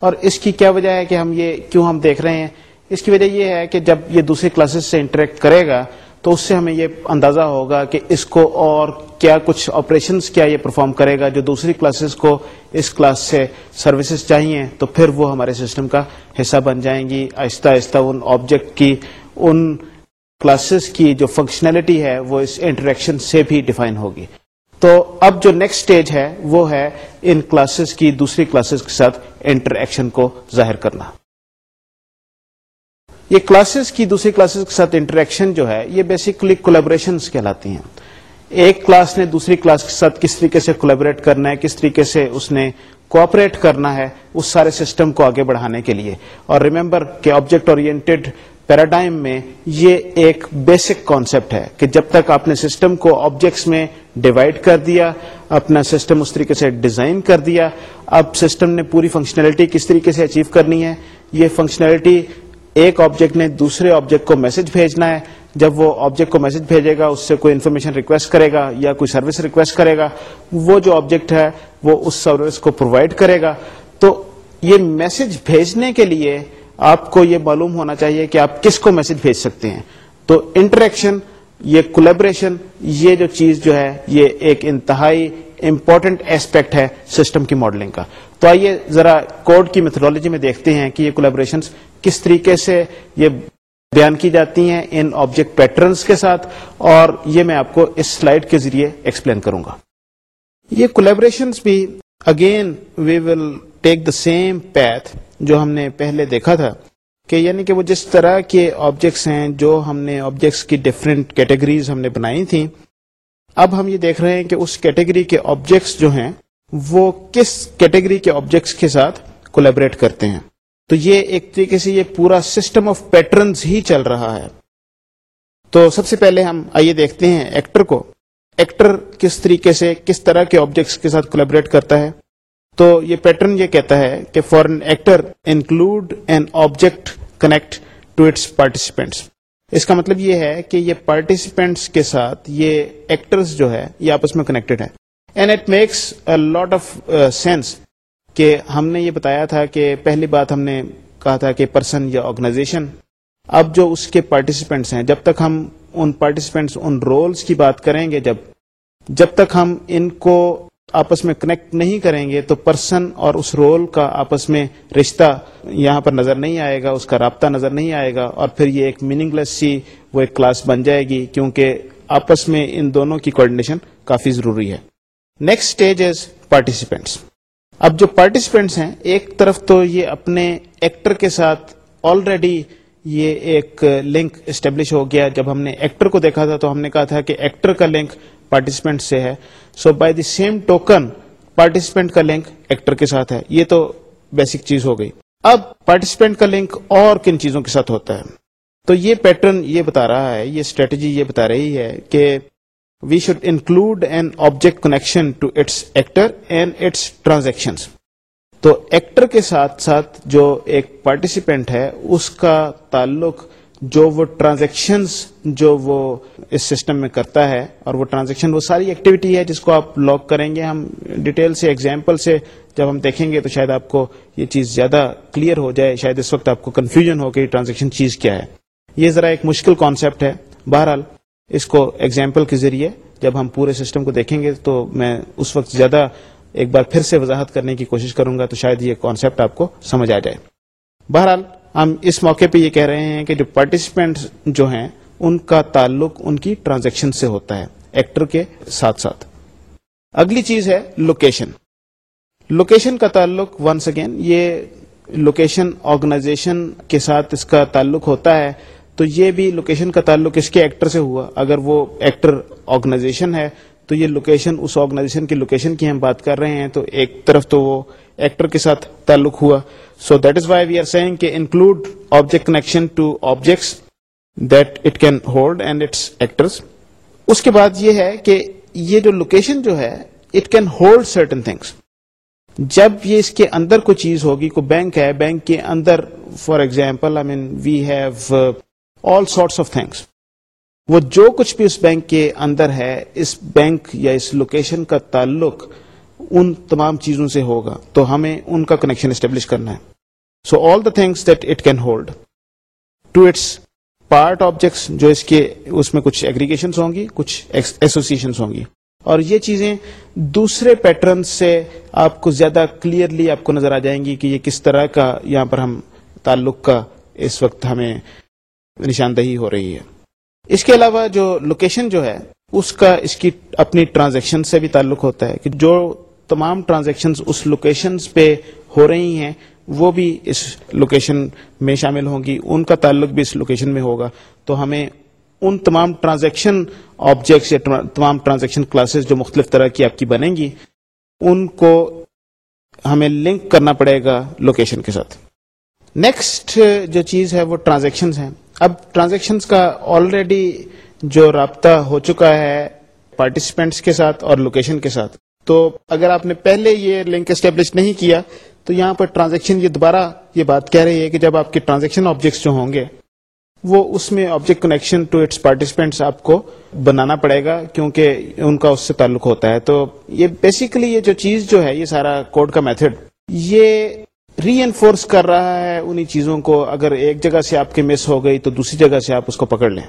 اور اس کی کیا وجہ ہے کہ ہم یہ کیوں ہم دیکھ رہے ہیں؟ اس کی وجہ یہ ہے کہ جب یہ دوسری کلاسز سے انٹریکٹ کرے گا تو اس سے ہمیں یہ اندازہ ہوگا کہ اس کو اور کیا کچھ آپریشنس کیا یہ پرفارم کرے گا جو دوسری کلاسز کو اس کلاس سے سروسز چاہیے، تو پھر وہ ہمارے سسٹم کا حصہ بن جائیں گی۔ آہستہ آہستہ ان آبجیکٹ کی، ان کلاسز کی جو فنکشنلٹی ہے وہ اس انٹریکشن سے بھی ڈیفائن ہوگی۔ تو اب جو نیکسٹ اسٹیج ہے وہ ہے ان کلاسز کی دوسری کلاسز کے ساتھ انٹریکشن کو ظاہر کرنا۔ یہ کلاسز کی دوسری کلاسز کے ساتھ انٹریکشن جو ہے، یہ بیسکلی کولیبریشن کہلاتی ہیں۔ ایک کلاس نے دوسری کلاس کے ساتھ کس طریقے سے کولیبریٹ کرنا ہے، کس طریقے سے اس نے کوآپریٹ کرنا ہے اس سارے سسٹم کو آگے بڑھانے کے لیے۔ اور ریمبر کہ آبجیکٹ اورینٹیڈ پیراڈائم میں یہ ایک بیسک کانسیپٹ ہے کہ جب تک آپ نے سسٹم کو آبجیکٹس میں ڈیوائڈ کر دیا، اپنا سسٹم اس طریقے سے ڈیزائن کر دیا، اب سسٹم نے پوری فنکشنلٹی کس طریقے سے اچیو کرنی ہے؟ یہ فنکشنلٹی ایک آبجیکٹ نے دوسرے آبجیکٹ کو میسج بھیجنا ہے۔ جب وہ آبجیکٹ کو میسج بھیجے گا، اس سے کوئی انفارمیشن ریکویسٹ کرے گا یا کوئی سروس ریکویسٹ کرے گا، وہ جو آبجیکٹ ہے، وہ اس سروس کو پرووائڈ کرے گا۔ تو یہ میسج بھیجنے کے لیے آپ کو یہ معلوم ہونا چاہیے کہ آپ کس کو میسج بھیج سکتے ہیں۔ تو انٹریکشن یہ کولیبریشن یہ جو چیز جو ہے، یہ ایک انتہائی امپورٹنٹ ایسپیکٹ ہے سسٹم کی ماڈلنگ کا۔ تو آئیے ذرا کوڈ کی میتھولوجی میں دیکھتے ہیں کہ یہ کولیبریشن کس طریقے سے یہ بیان کی جاتی ہیں ان آبجیکٹ پیٹرنس کے ساتھ، اور یہ میں آپ کو اس سلائڈ کے ذریعے ایکسپلین کروں گا۔ یہ کولیبریشن بھی again we will take the same path جو ہم نے پہلے دیکھا تھا۔ کہ یعنی کہ وہ جس طرح کے آبجیکٹس ہیں جو ہم نے آبجیکٹس کی ڈفرینٹ کیٹیگریز ہم نے بنائی تھیں، اب ہم یہ دیکھ رہے ہیں کہ اس کیٹیگری کے آبجیکٹس جو ہیں، وہ کس کیٹیگری کے آبجیکٹس کے ساتھ کولیبریٹ کرتے ہیں۔ تو یہ ایک طریقے سے یہ پورا سسٹم آف پیٹرنز ہی چل رہا ہے۔ تو سب سے پہلے ہم آئیے دیکھتے ہیں ایکٹر کو۔ ایکٹر کس طریقے سے، کس طرح کے آبجیکٹس کے ساتھ کولیبریٹ کرتا ہے۔ تو یہ پیٹرن یہ کہتا ہے کہ for an actor include an object connect to its participants اس کا مطلب یہ ہے کہ یہ پارٹیسپینٹس کے ساتھ یہ ایکٹرز جو ہے یہ آپس میں کنیکٹڈ ہے and it makes lot of sense کہ ہم نے یہ بتایا تھا کہ پہلی بات ہم نے کہا تھا کہ پرسن یا آرگنائزیشن اب جو اس کے پارٹیسپینٹس ہیں، جب تک ہم ان پارٹیسپینٹس ان رولز کی بات کریں گے، جب جب تک ہم ان کو آپس میں کنیکٹ نہیں کریں گے تو پرسن اور اس رول کا آپس میں رشتہ یہاں پر نظر نہیں آئے گا، اس کا رابطہ نظر نہیں آئے گا اور پھر یہ ایک میننگ لیس سی وہ ایک کلاس بن جائے گی کیونکہ آپس میں ان دونوں کی کوآڈینیشن کافی ضروری ہے۔ نیکسٹ اسٹیج از پارٹیسپینٹس اب جو پارٹیسپینٹس ہیں، ایک طرف تو یہ اپنے ایکٹر کے ساتھ آلریڈی یہ ایک لنک اسٹیبلش ہو گیا۔ جب ہم نے ایکٹر کو دیکھا تھا تو ہم نے کہا تھا کہ ایکٹر کا لنک پارٹیسپینٹ سے ہے. So by the same token participant کا لنک ایکٹر کے ساتھ ہے. یہ تو بیسک چیز ہو گئی. اب پارٹیسپینٹ کا لنک اور کن چیزوں کے ساتھ ہوتا ہے؟ تو یہ پیٹرن یہ بتا رہا ہے، یہ اسٹریٹجی یہ بتا رہی ہے کہ we should include an object connection to its actor and its transaction تو ایکٹر کے ساتھ ساتھ جو ایک پارٹیسپینٹ ہے، اس کا تعلق جو وہ ٹرانزیکشنز جو وہ اس سسٹم میں کرتا ہے اور وہ ٹرانزیکشن وہ ساری ایکٹیویٹی ہے جس کو آپ لاگ کریں گے، ہم ڈیٹیل سے ایگزامپل سے جب ہم دیکھیں گے تو شاید آپ کو یہ چیز زیادہ کلیئر ہو جائے، شاید اس وقت آپ کو کنفیوژن ہو کہ ٹرانزیکشن چیز کیا ہے۔ یہ ذرا ایک مشکل کانسیپٹ ہے۔ بہرحال، اس کو ایگزامپل کے ذریعے جب ہم پورے سسٹم کو دیکھیں گے تو میں اس وقت زیادہ ایک بار پھر سے وضاحت کرنے کی کوشش کروں گا تو شاید یہ کانسیپٹ آپ کو سمجھ آ جائے۔ بہرحال ہم اس موقع پہ یہ کہہ رہے ہیں کہ جو پارٹیسپینٹ جو ہیں، ان کا تعلق ان کی ٹرانزیکشن سے ہوتا ہے ایکٹر کے ساتھ ساتھ۔ اگلی چیز ہے لوکیشن لوکیشن کا تعلق ونس اگین یہ لوکیشن آرگنائزیشن کے ساتھ اس کا تعلق ہوتا ہے، تو یہ بھی لوکیشن کا تعلق اس کے ایکٹر سے ہوا۔ اگر وہ ایکٹر آرگنائزیشن ہے، تو یہ لوکیشن اس آرگنائزیشن کی لوکیشن کی ہم بات کر رہے ہیں، تو ایک طرف تو وہ ایکٹر کے ساتھ تعلق ہوا۔ So that is why we are seeing کہ include object connection to objects that it can hold and its actors اس کے بعد یہ ہے کہ یہ جو لوکیشن جو ہے it can hold certain things جب یہ اس کے اندر کوئی چیز ہوگی کوئی بینک ہے بینک کے اندر for example I mean we have all sorts of things وہ جو کچھ بھی اس بینک کے اندر ہے اس بینک یا اس لوکیشن کا تعلق ان تمام چیزوں سے ہوگا، تو ہمیں ان کا کنیکشن اسٹیبلش کرنا ہے۔ So all the things that it can hold to its part objects جو اس کے اس میں کچھ ایگریگیشن ہوں گی، کچھ ایسوسیشن ہوں گی۔ اور یہ چیزیں دوسرے پیٹرن سے آپ کو زیادہ کلیئرلی آپ کو نظر آ جائیں گی کہ یہ کس طرح کا یہاں پر ہم تعلق کا اس وقت ہمیں نشاندہی ہو رہی ہے۔ اس کے علاوہ جو لوکیشن جو ہے، اس کا اس کی اپنی ٹرانزیکشن سے بھی تعلق ہوتا ہے کہ جو تمام ٹرانزیکشن اس لوکیشن پہ ہو رہی ہیں، وہ بھی اس لوکیشن میں شامل ہوں گی، ان کا تعلق بھی اس لوکیشن میں ہوگا۔ تو ہمیں ان تمام ٹرانزیکشن آبجیکٹس یا تمام ٹرانزیکشن کلاسز جو مختلف طرح کی آپ کی بنیں گی، ان کو ہمیں لنک کرنا پڑے گا لوکیشن کے ساتھ۔ نیکسٹ جو چیز ہے، وہ ٹرانزیکشن ہیں۔ اب ٹرانزیکشن کا آلریڈی جو رابطہ ہو چکا ہے پارٹیسپینٹس کے ساتھ اور لوکیشن کے ساتھ تو اگر آپ نے پہلے یہ لنک اسٹیبلش نہیں کیا، تو یہاں پر ٹرانزیکشن یہ دوبارہ یہ بات کہہ رہی ہے کہ جب آپ کے ٹرانزیکشن آبجیکٹس جو ہوں گے، وہ اس میں object connection to its participants آپ کو بنانا پڑے گا کیونکہ ان کا اس سے تعلق ہوتا ہے. تو یہ بیسیکلی یہ جو چیز جو ہے، یہ سارا کوڈ کا میتھڈ یہ ری انفورس کر رہا ہے انہی چیزوں کو. اگر ایک جگہ سے آپ کے مس ہو گئی، تو دوسری جگہ سے آپ اس کو پکڑ لیں.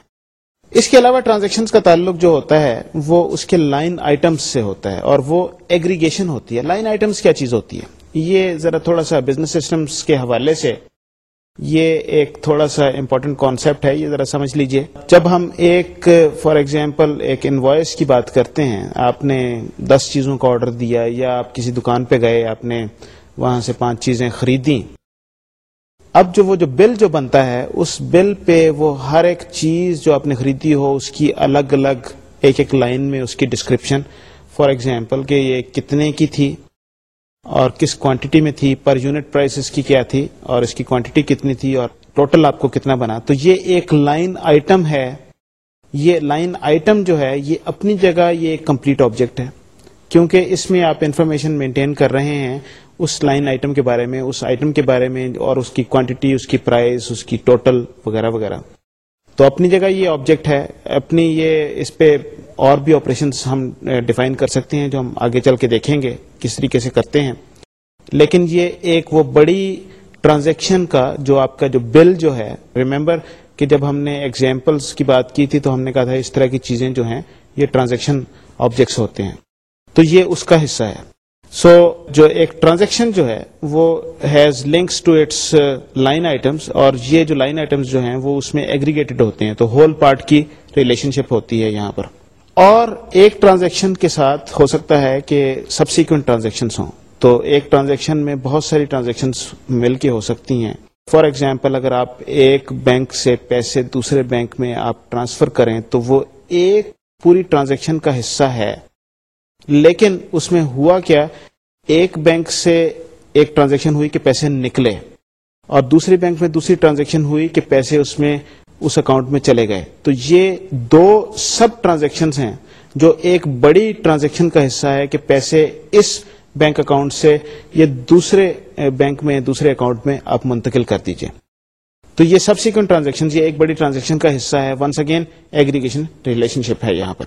اس کے علاوہ ٹرانزیکشن کا تعلق جو ہوتا ہے، وہ اس کے لائن آئٹمس سے ہوتا ہے اور وہ ایگریگیشن ہوتی ہے۔ لائن آئٹمس کیا چیز ہوتی ہے؟ یہ ذرا تھوڑا سا بزنس سسٹمس کے حوالے سے یہ ایک تھوڑا سا امپورٹنٹ کانسیپٹ ہے، یہ ذرا سمجھ لیجیے۔ جب ہم ایک فار ایگزامپل ایک انوائس کی بات کرتے ہیں، آپ نے دس چیزوں کا آرڈر دیا یا آپ کسی دکان پہ گئے، آپ نے وہاں سے پانچ چیزیں خریدیں اب جو وہ جو بل جو بنتا ہے، اس بل پہ وہ ہر ایک چیز جو آپ نے خریدی ہو، اس کی الگ الگ ایک ایک لائن میں اس کی ڈسکرپشن فار ایگزامپل کہ یہ کتنے کی تھی اور کس کوانٹٹی میں تھی پر یونٹ پرائس اس کی کیا تھی اور اس کی کوانٹٹی کتنی تھی اور ٹوٹل آپ کو کتنا بنا. تو یہ ایک لائن آئٹم ہے، یہ لائن آئٹم جو ہے، یہ اپنی جگہ یہ ایک کمپلیٹ آبجیکٹ ہے. کیونکہ اس میں آپ انفارمیشن مینٹین کر رہے ہیں اس لائن آئٹم کے بارے میں، اس آئٹم کے بارے میں، اور اس کی کوانٹٹی اس کی پرائز اس کی ٹوٹل وغیرہ وغیرہ۔ تو اپنی جگہ یہ آبجیکٹ ہے، اپنی یہ اس پہ اور بھی آپریشن ہم ڈیفائن کر سکتے ہیں جو ہم آگے چل کے دیکھیں گے کس طریقے سے کرتے ہیں۔ لیکن یہ ایک وہ بڑی ٹرانزیکشن کا جو آپ کا جو بل جو ہے ریمبر کہ جب ہم نے ایگزامپلس کی بات کی تھی تو ہم نے کہا تھا اس طرح کی چیزیں جو ہیں، یہ ٹرانزیکشن آبجیکٹس ہوتے ہیں۔ تو یہ اس کا حصہ ہے۔ سو جو ایک ٹرانزیکشن جو ہے، وہ has links to its line items اور یہ جو لائن آئٹمس جو ہیں، وہ اس میں ایگریگیٹڈ ہوتے ہیں. تو ہول پارٹ کی ریلیشن شپ ہوتی ہے یہاں پر. اور ایک ٹرانزیکشن کے ساتھ ہو سکتا ہے کہ سبسیکوینٹ ٹرانزیکشن ہوں. تو ایک ٹرانزیکشن میں بہت ساری ٹرانزیکشن مل کے ہو سکتی ہیں. فار ایگزامپل اگر آپ ایک بینک سے پیسے دوسرے بینک میں آپ ٹرانسفر کریں، تو وہ ایک پوری ٹرانزیکشن کا حصہ ہے. لیکن اس میں ہوا کیا، ایک بینک سے ایک ٹرانزیکشن ہوئی کہ پیسے نکلے اور دوسری بینک میں دوسری ٹرانزیکشن ہوئی کہ پیسے اس میں، اس اکاؤنٹ میں چلے گئے۔ تو یہ دو سب ٹرانزیکشن ہیں جو ایک بڑی ٹرانزیکشن کا حصہ ہے کہ پیسے اس بینک اکاؤنٹ سے یہ دوسرے بینک میں دوسرے اکاؤنٹ میں آپ منتقل کر دیجیے۔ تو یہ سب سیکوینٹ ٹرانزیکشن یہ ایک بڑی ٹرانزیکشن کا حصہ ہے۔ Once again aggregation relationship ہے یہاں پر۔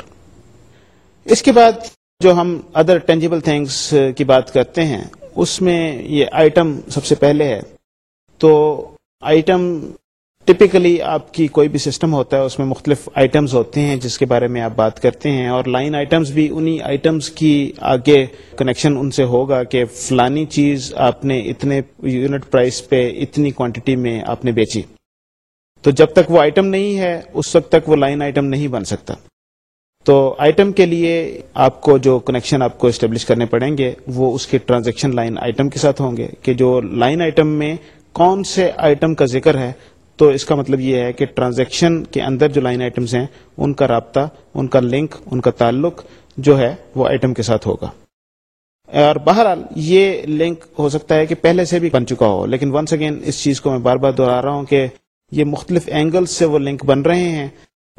اس کے بعد جو ہم ادر ٹینجیبل تھنگس کی بات کرتے ہیں، اس میں یہ آئٹم سب سے پہلے ہے۔ تو آئٹم ٹپکلی آپ کی کوئی بھی سسٹم ہوتا ہے، اس میں مختلف آئٹمز ہوتے ہیں، جس کے بارے میں آپ بات کرتے ہیں۔ اور لائن آئٹمز بھی انہی آئٹمز کی آگے کنیکشن ان سے ہوگا کہ فلانی چیز آپ نے اتنے یونٹ پرائس پہ اتنی کوانٹٹی میں آپ نے بیچی۔ تو جب تک وہ آئٹم نہیں ہے، اس وقت تک وہ لائن آئٹم نہیں بن سکتا۔ تو آئٹم کے لیے آپ کو جو کنیکشن آپ کو اسٹیبلش کرنے پڑیں گے، وہ اس کے ٹرانزیکشن لائن آئٹم کے ساتھ ہوں گے کہ جو لائن آئٹم میں کون سے آئٹم کا ذکر ہے، تو اس کا مطلب یہ ہے کہ ٹرانزیکشن کے اندر جو لائن آئٹمس ہیں، ان کا رابطہ، ان کا لنک ان کا تعلق جو ہے، وہ آئٹم کے ساتھ ہوگا۔ اور بہرحال یہ لنک ہو سکتا ہے کہ پہلے سے بھی بن چکا ہو، لیکن ونس اگین اس چیز کو میں بار بار دہرا رہا ہوں کہ یہ مختلف اینگلز سے وہ لنک بن رہے ہیں۔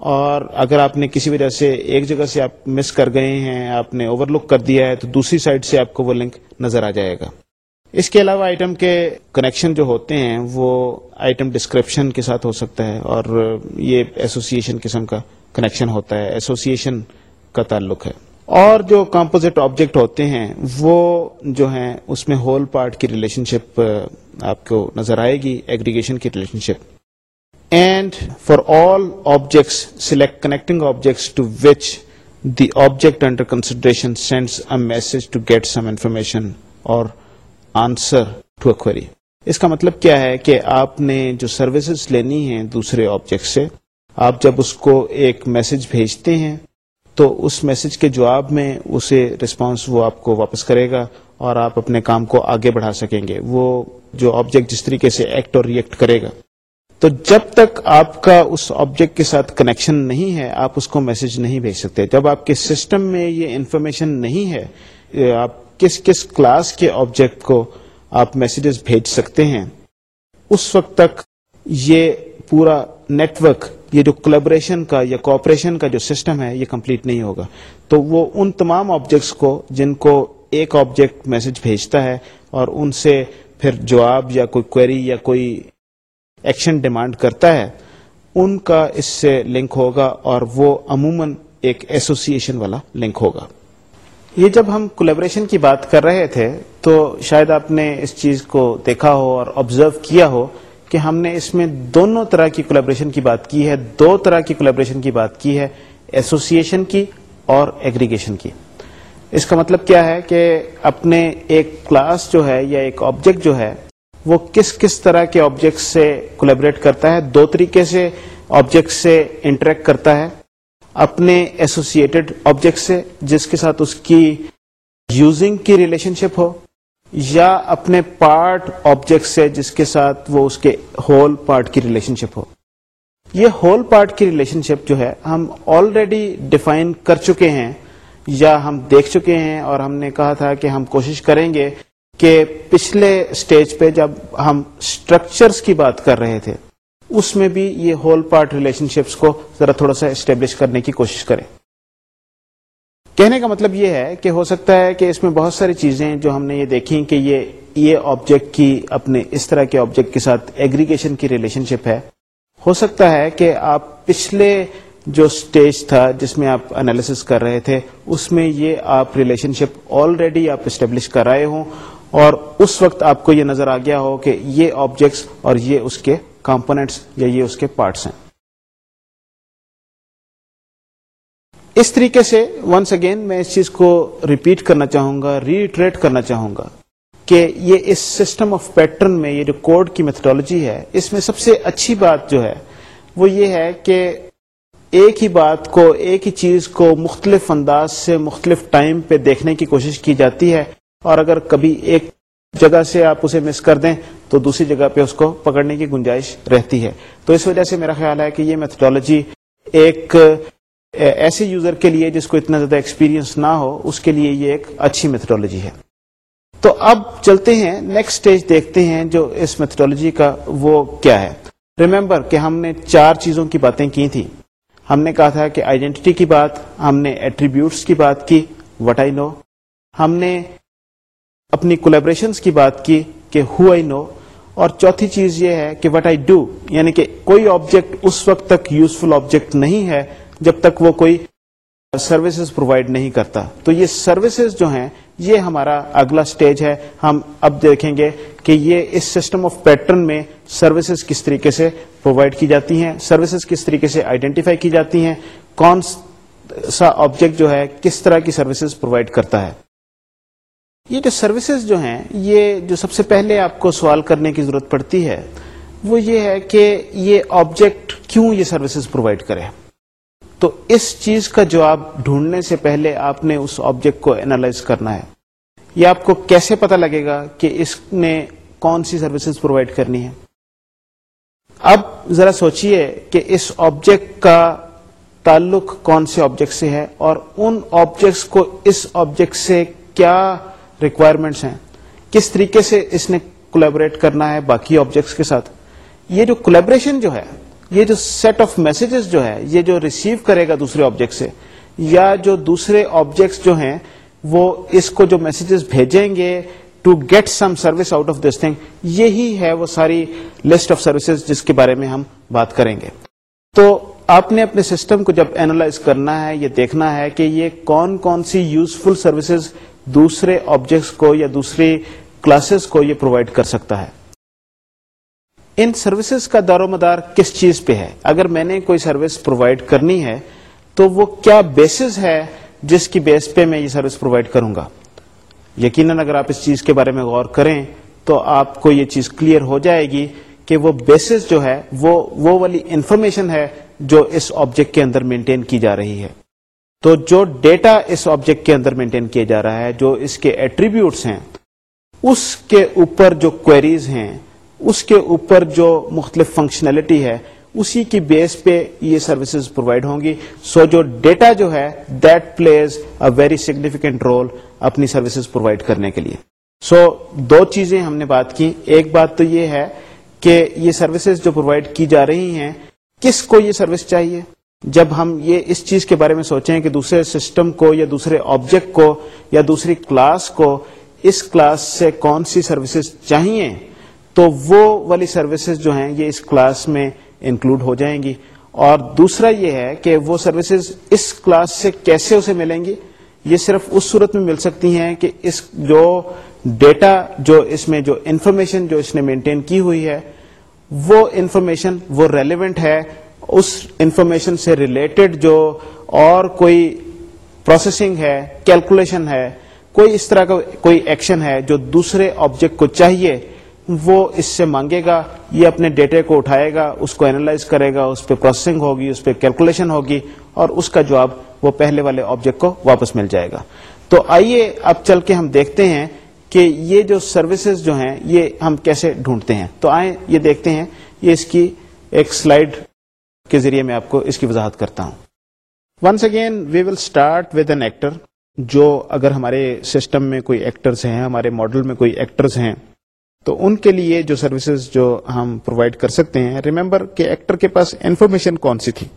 اور اگر آپ نے کسی وجہ سے ایک جگہ سے آپ مس کر گئے ہیں، آپ نے اوور لک کر دیا ہے، تو دوسری سائڈ سے آپ کو وہ لنک نظر آ جائے گا۔ اس کے علاوہ آئٹم کے کنیکشن جو ہوتے ہیں، وہ آئٹم ڈسکرپشن کے ساتھ ہو سکتا ہے اور یہ ایسوسیشن قسم کا کنیکشن ہوتا ہے۔ ایسوسیشن کا تعلق ہے۔ اور جو کمپوزٹ آبجیکٹ ہوتے ہیں، وہ جو ہیں، اس میں ہول پارٹ کی ریلیشن شپ آپ کو نظر آئے گی ایگریگیشن کی relationship and for all objects select connecting objects to which the object under consideration sends a message to get some information or answer to a query اس کا مطلب کیا ہے کہ آپ نے جو سروسز لینی ہیں دوسرے آبجیکٹ سے آپ جب اس کو ایک میسج بھیجتے ہیں تو اس میسج کے جواب میں اسے رسپانس وہ آپ کو واپس کرے گا اور آپ اپنے کام کو آگے بڑھا سکیں گے وہ جو آبجیکٹ جس طریقے سے ایکٹ اور ریئیکٹ کرے گا تو جب تک آپ کا اس آبجیکٹ کے ساتھ کنیکشن نہیں ہے، آپ اس کو میسج نہیں بھیج سکتے۔ جب آپ کے سسٹم میں یہ انفارمیشن نہیں ہے، آپ کس کس کلاس کے آبجیکٹ کو آپ میسیجز بھیج سکتے ہیں۔ اس وقت تک یہ پورا نیٹورک یہ جو کولابریشن کا یا کوپریشن کا جو سسٹم ہے، یہ کمپلیٹ نہیں ہوگا۔ تو وہ ان تمام آبجیکٹس کو، جن کو ایک آبجیکٹ میسج بھیجتا ہے، اور ان سے پھر جواب یا کوئی کوئری یا کوئی ایکشن ڈیمانڈ کرتا ہے، ان کا اس سے لنک ہوگا اور وہ عموماً ایک ایسوسیشن والا لنک ہوگا۔ یہ جب ہم کولیبریشن کی بات کر رہے تھے، تو شاید آپ نے اس چیز کو دیکھا ہو اور آبزرو کیا ہو کہ ہم نے اس میں دونوں طرح کی کولیبریشن کی بات کی ہے، دو طرح کی کولیبریشن کی بات کی ہے ایسوسیشن کی اور ایگریگیشن کی۔ اس کا مطلب کیا ہے کہ اپنے ایک کلاس جو ہے یا ایک آبجیکٹ جو ہے وہ کس کس طرح کے آبجیکٹ سے کولیبریٹ کرتا ہے؟ دو طریقے سے آبجیکٹ سے انٹریکٹ کرتا ہے۔ اپنے ایسوسیٹڈ آبجیکٹ سے، جس کے ساتھ اس کی یوزنگ کی ریلیشن شپ ہو، یا اپنے پارٹ آبجیکٹ سے، جس کے ساتھ وہ اس کے ہول پارٹ کی ریلیشن شپ ہو۔ یہ ہول پارٹ کی ریلیشن شپ جو ہے، ہم آلریڈی ڈیفائن کر چکے ہیں، یا ہم دیکھ چکے ہیں، اور ہم نے کہا تھا کہ ہم کوشش کریں گے کہ پچھلے اسٹیج پہ جب ہم اسٹرکچرس کی بات کر رہے تھے، اس میں بھی یہ ہول پارٹ ریلیشن شپس کو ذرا تھوڑا سا اسٹیبلش کرنے کی کوشش کریں۔ کہنے کا مطلب یہ ہے کہ ہو سکتا ہے کہ اس میں بہت ساری چیزیں جو ہم نے یہ دیکھی کہ یہ یہ آبجیکٹ کی اپنے اس طرح کے آبجیکٹ کے ساتھ ایگریگیشن کی ریلیشن شپ ہے۔ ہو سکتا ہے کہ آپ پچھلے جو اسٹیج تھا جس میں آپ انالیس کر رہے تھے، اس میں یہ آپ ریلیشن شپ آلریڈی آپ اسٹیبلش کر رہے ہوں۔ اور اس وقت آپ کو یہ نظر آ گیا ہو کہ یہ آبجیکٹس اور یہ اس کے کمپونیٹس یا یہ اس کے پارٹس ہیں۔ اس طریقے سے ونس اگین میں اس چیز کو ریپیٹ کرنا چاہوں گا ریٹریٹ کرنا چاہوں گا کہ یہ اس سسٹم آف پیٹرن میں، یہ جو کوڈ کی میتھڈالوجی ہے، اس میں سب سے اچھی بات جو ہے، وہ یہ ہے کہ ایک ہی بات کو، ایک ہی چیز کو مختلف انداز سے مختلف ٹائم پہ دیکھنے کی کوشش کی جاتی ہے۔ اور اگر کبھی ایک جگہ سے آپ اسے مس کر دیں، تو دوسری جگہ پہ اس کو پکڑنے کی گنجائش رہتی ہے۔ تو اس وجہ سے میرا خیال ہے کہ یہ میتھڈالوجی ایک ایسے یوزر کے لیے جس کو اتنا زیادہ ایکسپیرینس نہ ہو، اس کے لیے یہ ایک اچھی میتھڈالوجی ہے۔ تو اب چلتے ہیں نیکسٹ اسٹیج دیکھتے ہیں جو اس میتھڈالوجی کا وہ کیا ہے۔ ریمبر کہ ہم نے چار چیزوں کی باتیں کی تھیں۔ ہم نے کہا تھا کہ آئیڈینٹی کی بات، ہم نے ایٹریبیوٹس کی بات کی وٹ آئی نو ہم نے اپنی کولیبریشن کی بات کی کہ ہو آئی نو اور چوتھی چیز یہ ہے کہ وٹ آئی ڈو یعنی کہ کوئی آبجیکٹ اس وقت تک یوزفل آبجیکٹ نہیں ہے جب تک وہ کوئی سروسز پرووائڈ نہیں کرتا۔ تو یہ سروسز جو ہیں، یہ ہمارا اگلا سٹیج ہے۔ ہم اب دیکھیں گے کہ یہ اس سسٹم آف پیٹرن میں سروسز کس طریقے سے پرووائڈ کی جاتی ہیں سروسز کس طریقے سے آئیڈینٹیفائی کی جاتی ہیں، کون سا آبجیکٹ جو ہے، کس طرح کی سروسز پرووائڈ کرتا ہے۔ یہ جو سروسز جو ہیں، یہ جو سب سے پہلے آپ کو سوال کرنے کی ضرورت پڑتی ہے، وہ یہ ہے کہ یہ آبجیکٹ کیوں یہ سروسز پرووائڈ کرے؟ تو اس چیز کا جواب ڈھونڈنے سے پہلے آپ نے اس آبجیکٹ کو اینالائز کرنا ہے۔ یہ آپ کو کیسے پتا لگے گا کہ اس نے کون سی سروسز پرووائڈ کرنی ہے؟ اب ذرا سوچئے کہ اس آبجیکٹ کا تعلق کون سے آبجیکٹ سے ہے اور ان آبجیکٹس کو اس آبجیکٹ سے کیا ریکوائرمنٹس ہیں۔ کس طریقے سے اس نے کولیبوریٹ کرنا ہے باقی آبجیکٹس کے ساتھ؟ یہ جو کولیبریشن جو ہے، یہ جو سیٹ آف میسجز جو ہے، یہ جو ریسیو کرے گا دوسرے آبجیکٹ سے، یا جو دوسرے آبجیکٹس جو ہیں، وہ اس کو جو میسجز بھیجیں گے to get some service out of this thing یہی ہے وہ ساری لسٹ آف سروسز جس کے بارے میں ہم بات کریں گے۔ تو آپ نے اپنے سسٹم کو جب اینالائز کرنا ہے، یہ دیکھنا ہے کہ یہ کون کون سی یوزفل سروسز دوسرے آبجیکٹس کو یا دوسری کلاسز کو یہ پرووائڈ کر سکتا ہے۔ ان سروسز کا دار و مدار کس چیز پہ ہے؟ اگر میں نے کوئی سروس پرووائڈ کرنی ہے، تو وہ کیا بیسز ہے جس کی بیس پہ میں یہ سروس پرووائڈ کروں گا؟ یقیناً اگر آپ اس چیز کے بارے میں غور کریں، تو آپ کو یہ چیز کلیئر ہو جائے گی کہ وہ بیسز جو ہے، وہ وہ والی انفارمیشن ہے جو اس آبجیکٹ کے اندر مینٹین کی جا رہی ہے۔ تو جو ڈیٹا اس آبجیکٹ کے اندر مینٹین کیا جا رہا ہے جو اس کے ایٹریبیوٹس ہیں اس کے اوپر جو کوئریز ہیں اس کے اوپر جو مختلف فنکشنلٹی ہے اسی کی بیس پہ یہ سروسز پرووائڈ ہوں گی۔ سو so جو ڈیٹا جو ہے that plays a very significant role اپنی سروسز پرووائڈ کرنے کے لیے۔ سو so, دو چیزیں ہم نے بات کی۔ ایک بات تو یہ ہے کہ یہ سروسز جو پرووائڈ کی جا رہی ہیں کس کو یہ سروس چاہیے؟ جب ہم یہ اس چیز کے بارے میں سوچیں کہ دوسرے سسٹم کو یا دوسرے آبجیکٹ کو یا دوسری کلاس کو اس کلاس سے کون سی سروسز چاہیے، تو وہ والی سروسز جو ہیں یہ اس کلاس میں انکلوڈ ہو جائیں گی۔ اور دوسرا یہ ہے کہ وہ سروسز اس کلاس سے کیسے اسے ملیں گی؟ یہ صرف اس صورت میں مل سکتی ہیں کہ اس جو ڈیٹا جو اس میں جو انفارمیشن جو اس نے مینٹین کی ہوئی ہے، وہ انفارمیشن وہ ریلیونٹ ہے اس انفارمیشن سے ریلیٹڈ جو اور کوئی پروسیسنگ ہے کیلکولیشن ہے، کوئی اس طرح کا کوئی ایکشن ہے جو دوسرے آبجیکٹ کو چاہیے، وہ اس سے مانگے گا، یہ اپنے ڈیٹے کو اٹھائے گا، اس کو اینالائز کرے گا، اس پہ پروسیسنگ ہوگی، اس پہ کیلکولیشن ہوگی اور اس کا جواب وہ پہلے والے آبجیکٹ کو واپس مل جائے گا۔ تو آئیے اب چل کے ہم دیکھتے ہیں کہ یہ جو سروسز جو ہیں یہ ہم کیسے ڈھونڈتے ہیں۔ تو آئیں یہ دیکھتے ہیں۔ یہ اس کی ایک سلائڈ کے ذریعے میں آپ کو اس کی وضاحت کرتا ہوں۔ Once again we will start with an actor جو اگر ہمارے سسٹم میں کوئی ایکٹرز ہیں، ہمارے ماڈل میں کوئی ایکٹرز ہیں، تو ان کے لیے جو سروسز جو ہم پرووائڈ کر سکتے ہیں ریمبر کہ ایکٹر کے پاس انفارمیشن کون سی تھی؟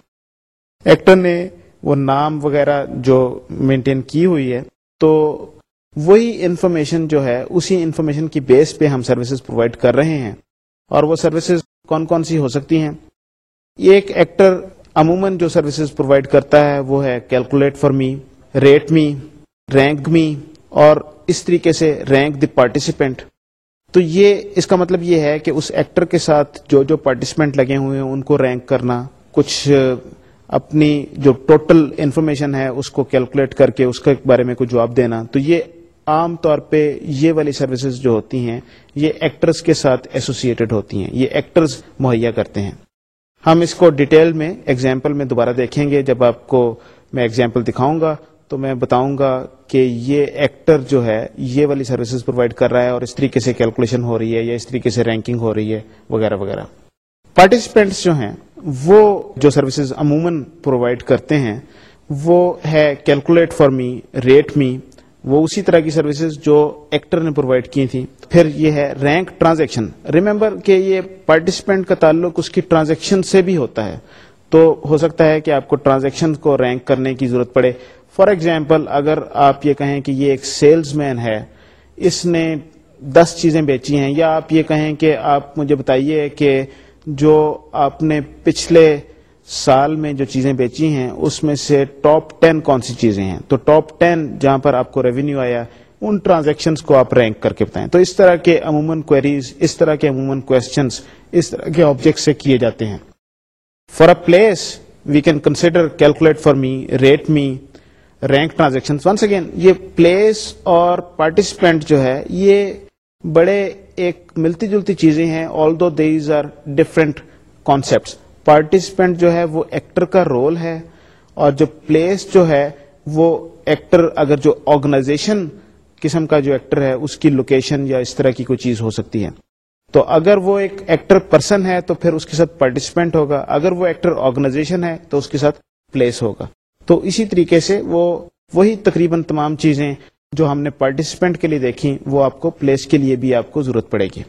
ایکٹر نے وہ نام وغیرہ جو مینٹین کی ہوئی ہے، تو وہی انفارمیشن جو ہے، اسی انفارمیشن کی بیس پہ ہم سروسز پرووائڈ کر رہے ہیں۔ اور وہ سروسز کون کون سی ہو سکتی ہیں؟ ایک ایکٹر عموماً جو سروسز پرووائڈ کرتا ہے، وہ ہے calculate for me, rate me, rank me اور اس طریقے سے رینک دی پارٹیسپینٹ تو یہ، اس کا مطلب یہ ہے کہ اس ایکٹر کے ساتھ جو جو پارٹیسپینٹ لگے ہوئے ہیں، ان کو رینک کرنا، کچھ اپنی جو ٹوٹل انفارمیشن ہے، اس کو کیلکولیٹ کر کے اس کے بارے میں کچھ جواب دینا۔ تو یہ عام طور پہ یہ والی سروسز جو ہوتی ہیں، یہ ایکٹرز کے ساتھ ایسوسیٹڈ ہوتی ہیں، یہ ایکٹرز مہیا کرتے ہیں۔ ہم اس کو ڈیٹیل میں ایگزامپل میں دوبارہ دیکھیں گے۔ جب آپ کو میں ایگزامپل دکھاؤں گا، تو میں بتاؤں گا کہ یہ ایکٹر جو ہے، یہ والی سروسز پرووائڈ کر رہا ہے اور اس طریقے سے کیلکولیشن ہو رہی ہے یا اس طریقے سے رینکنگ ہو رہی ہے، وغیرہ وغیرہ۔ پارٹیسپینٹس جو ہیں، وہ جو سروسز عموماً پرووائڈ کرتے ہیں، وہ ہے calculate for me rate me وہ اسی طرح کی سروسز جو ایکٹر نے پرووائڈ کی تھی پھر یہ ہے رینک ٹرانزیکشن ریمبر کہ یہ پارٹیسپینٹ کا تعلق اس کی ٹرانزیکشن سے بھی ہوتا ہے۔ تو ہو سکتا ہے کہ آپ کو ٹرانزیکشن کو رینک کرنے کی ضرورت پڑے۔ فار ایگزامپل اگر آپ یہ کہیں کہ یہ ایک سیلز مین ہے، اس نے دس چیزیں بیچی ہیں، یا آپ یہ کہیں کہ آپ مجھے بتائیے کہ جو آپ نے پچھلے سال میں جو چیزیں بیچی ہیں، اس میں سے ٹاپ ٹین کون سی چیزیں ہیں؟ تو ٹاپ ٹین جہاں پر آپ کو ریونیو آیا، ان ٹرانزیکشن کو آپ رینک کر کے بتائیں۔ تو اس طرح کے عموماً کوئریز اس طرح کے عموماً کوشچنس اس طرح کے آبجیکٹ سے کیے جاتے ہیں۔ For a place we can consider calculate for me rate me rank transaction once again یہ پلیس اور پارٹیسپینٹ جو ہے، یہ بڑے ایک ملتی جلتی چیزیں ہیں although these are different concepts participant جو ہے وہ ایکٹر کا رول ہے اور جو پلیس جو ہے وہ ایکٹر اگر جو آرگنائزیشن قسم کا جو ایکٹر ہے اس کی لوکیشن یا اس طرح کی کوئی چیز ہو سکتی ہے۔ تو اگر وہ ایک ایکٹر پرسن ہے تو پھر اس کے ساتھ پارٹیسپینٹ ہوگا۔ اگر وہ ایکٹر آرگنائزیشن ہے تو اس کے ساتھ پلیس ہوگا۔ تو اسی طریقے سے وہ وہی تقریباً تمام چیزیں جو ہم نے پارٹیسپینٹ کے لیے دیکھی، وہ آپ کو پلیس کے لیے بھی آپ کو ضرورت پڑے گی۔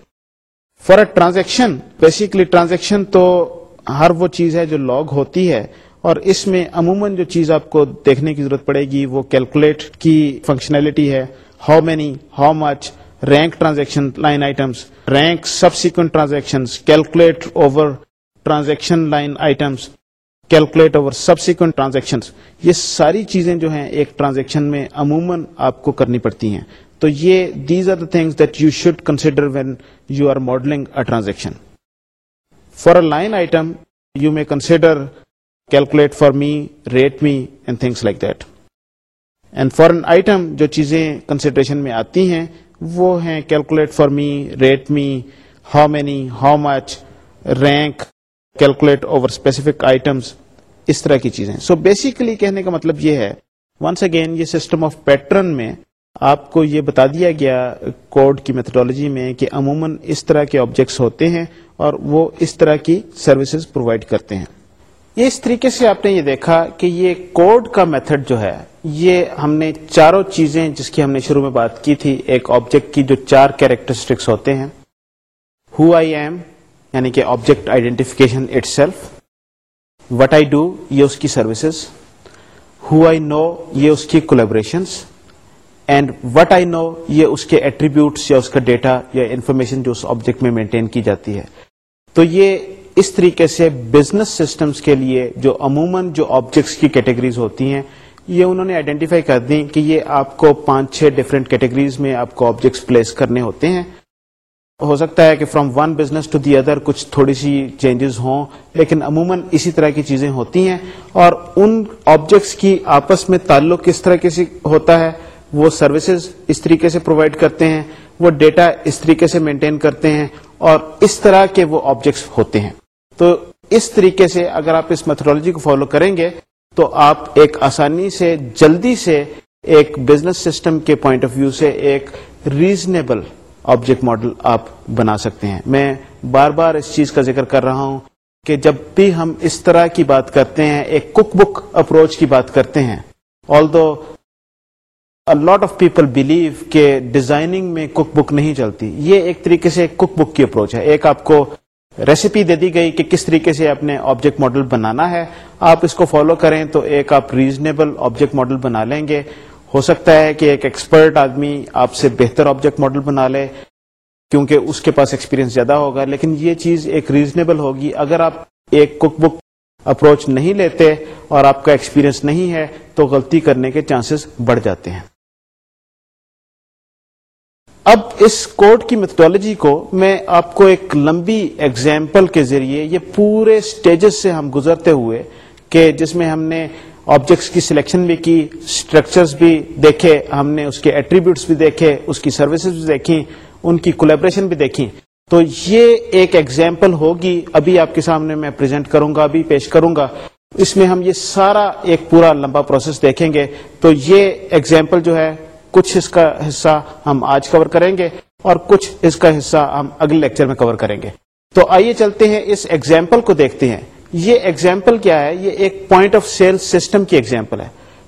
For a transaction basically transaction تو ہر وہ چیز ہے جو لاگ ہوتی ہے اور اس میں عموماً جو چیز آپ کو دیکھنے کی ضرورت پڑے گی وہ کیلکولیٹ کی فنکشنلٹی ہے how many how much rank transaction line items rank subsequent transaction calculate over transaction line items calculate over subsequent transaction یہ ساری چیزیں جو ہیں ایک ٹرانزیکشن میں عموماً آپ کو کرنی پڑتی ہیں۔ تو یہ these are the things that you should consider when you are modelling a transaction for a line item you may consider calculate for me rate me and things like that and for an item جو چیزیں consideration میں آتی ہیں وہ ہیں calculate for me rate me how many how much rank calculate over specific items اس طرح کی چیزیں. سو بیسیکلی کہنے کا مطلب یہ ہے ونس اگین یہ سسٹم آف پیٹرن میں آپ کو یہ بتا دیا گیا کوڈ کی میتھڈالوجی میں کہ عموماً اس طرح کے آبجیکٹس ہوتے ہیں اور وہ اس طرح کی سروسز پرووائڈ کرتے ہیں۔ یہ اس طریقے سے آپ نے یہ دیکھا کہ یہ کوڈ کا میتھڈ جو ہے، یہ ہم نے چاروں چیزیں جس کی ہم نے شروع میں بات کی تھی، ایک آبجیکٹ کی جو چار کیریکٹرسٹکس ہوتے ہیں۔ ہو آئی ایم یعنی کہ object identification itself what I do یہ اس کی سروسز ہو آئی نو یہ اس کی collaborations and what I know یہ اس کے ایٹریبیوٹس یا اس کا ڈیٹا یا انفارمیشن جو اس آبجیکٹ میں مینٹین کی جاتی ہے۔ تو یہ اس طریقے سے بزنس سسٹمز کے لیے جو عموماً جو آبجیکٹس کی کیٹیگریز ہوتی ہیں، یہ انہوں نے آئیڈینٹیفائی کر دی کہ یہ آپ کو پانچ چھ ڈفرینٹ کیٹیگریز میں آپ کو آبجیکٹس پلیس کرنے ہوتے ہیں۔ ہو سکتا ہے کہ from one business to the other کچھ تھوڑی سی چینجز ہوں، لیکن عموماً اسی طرح کی چیزیں ہوتی ہیں۔ اور ان آبجیکٹس کی آپس میں تعلق کس طرح سے ہوتا ہے، وہ سروسز اس طریقے سے پرووائڈ کرتے ہیں، وہ ڈیٹا اس طریقے سے مینٹین کرتے ہیں۔ اور اس طرح کے وہ آبجیکٹس ہوتے ہیں۔ تو اس طریقے سے اگر آپ اس میتھڈالوجی کو فالو کریں گے، تو آپ ایک آسانی سے، جلدی سے ایک بزنس سسٹم کے پوائنٹ آف ویو سے ایک ریزنیبل آبجیکٹ ماڈل آپ بنا سکتے ہیں۔ میں بار بار اس چیز کا ذکر کر رہا ہوں کہ جب بھی ہم اس طرح کی بات کرتے ہیں، ایک کک بک اپروچ کی بات کرتے ہیں although lot of people believe کہ ڈیزائننگ میں کک بک نہیں چلتی۔ یہ ایک طریقے سے کک بک کی اپروچ ہے۔ ایک آپ کو ریسیپی دے دی گئی کہ کس طریقے سے اپنے آبجیکٹ ماڈل بنانا ہے۔ آپ اس کو فالو کریں تو ایک آپ ریزنیبل آبجیکٹ ماڈل بنا لیں گے۔ ہو سکتا ہے کہ ایک ایکسپرٹ آدمی آپ سے بہتر آبجیکٹ ماڈل بنا لے، کیونکہ اس کے پاس ایکسپیرینس زیادہ ہوگا۔ لیکن یہ چیز ایک ریزنیبل ہوگی۔ اگر آپ ایک کک بک اپروچ نہیں لیتے اور آپ کا ایکسپیرینس نہیں ہے، تو غلطی کرنے کے چانسز بڑھ جاتے ہیں۔ اب اس کوڈ کی میتھڈالوجی کو میں آپ کو ایک لمبی ایگزامپل کے ذریعے یہ پورے سٹیجز سے ہم گزرتے ہوئے کہ جس میں ہم نے آبجیکٹس کی سلیکشن بھی کی اسٹرکچرز بھی دیکھے، ہم نے اس کے ایٹریبیوٹس بھی دیکھے، اس کی سروسز بھی دیکھی، ان کی کولیبریشن بھی دیکھی. تو یہ ایک ایگزامپل ہوگی. ابھی آپ کے سامنے میں پریزنٹ کروں گا، ابھی پیش کروں گا. اس میں ہم یہ سارا ایک پورا لمبا پروسیس دیکھیں گے. تو یہ ایگزامپل جو ہے کچھ اس کا حصہ ہم آج کور کریں گے اور کچھ اس کا حصہ ہم اگلے لیکچر میں کور کریں گے۔ تو آئیے چلتے ہیں اس ایگزامپل کو دیکھتے ہیں۔ یہ ایگزامپل کیا ہے؟ یہ ایک پوائنٹ آف سیل سسٹم کی ایگزامپل ہے۔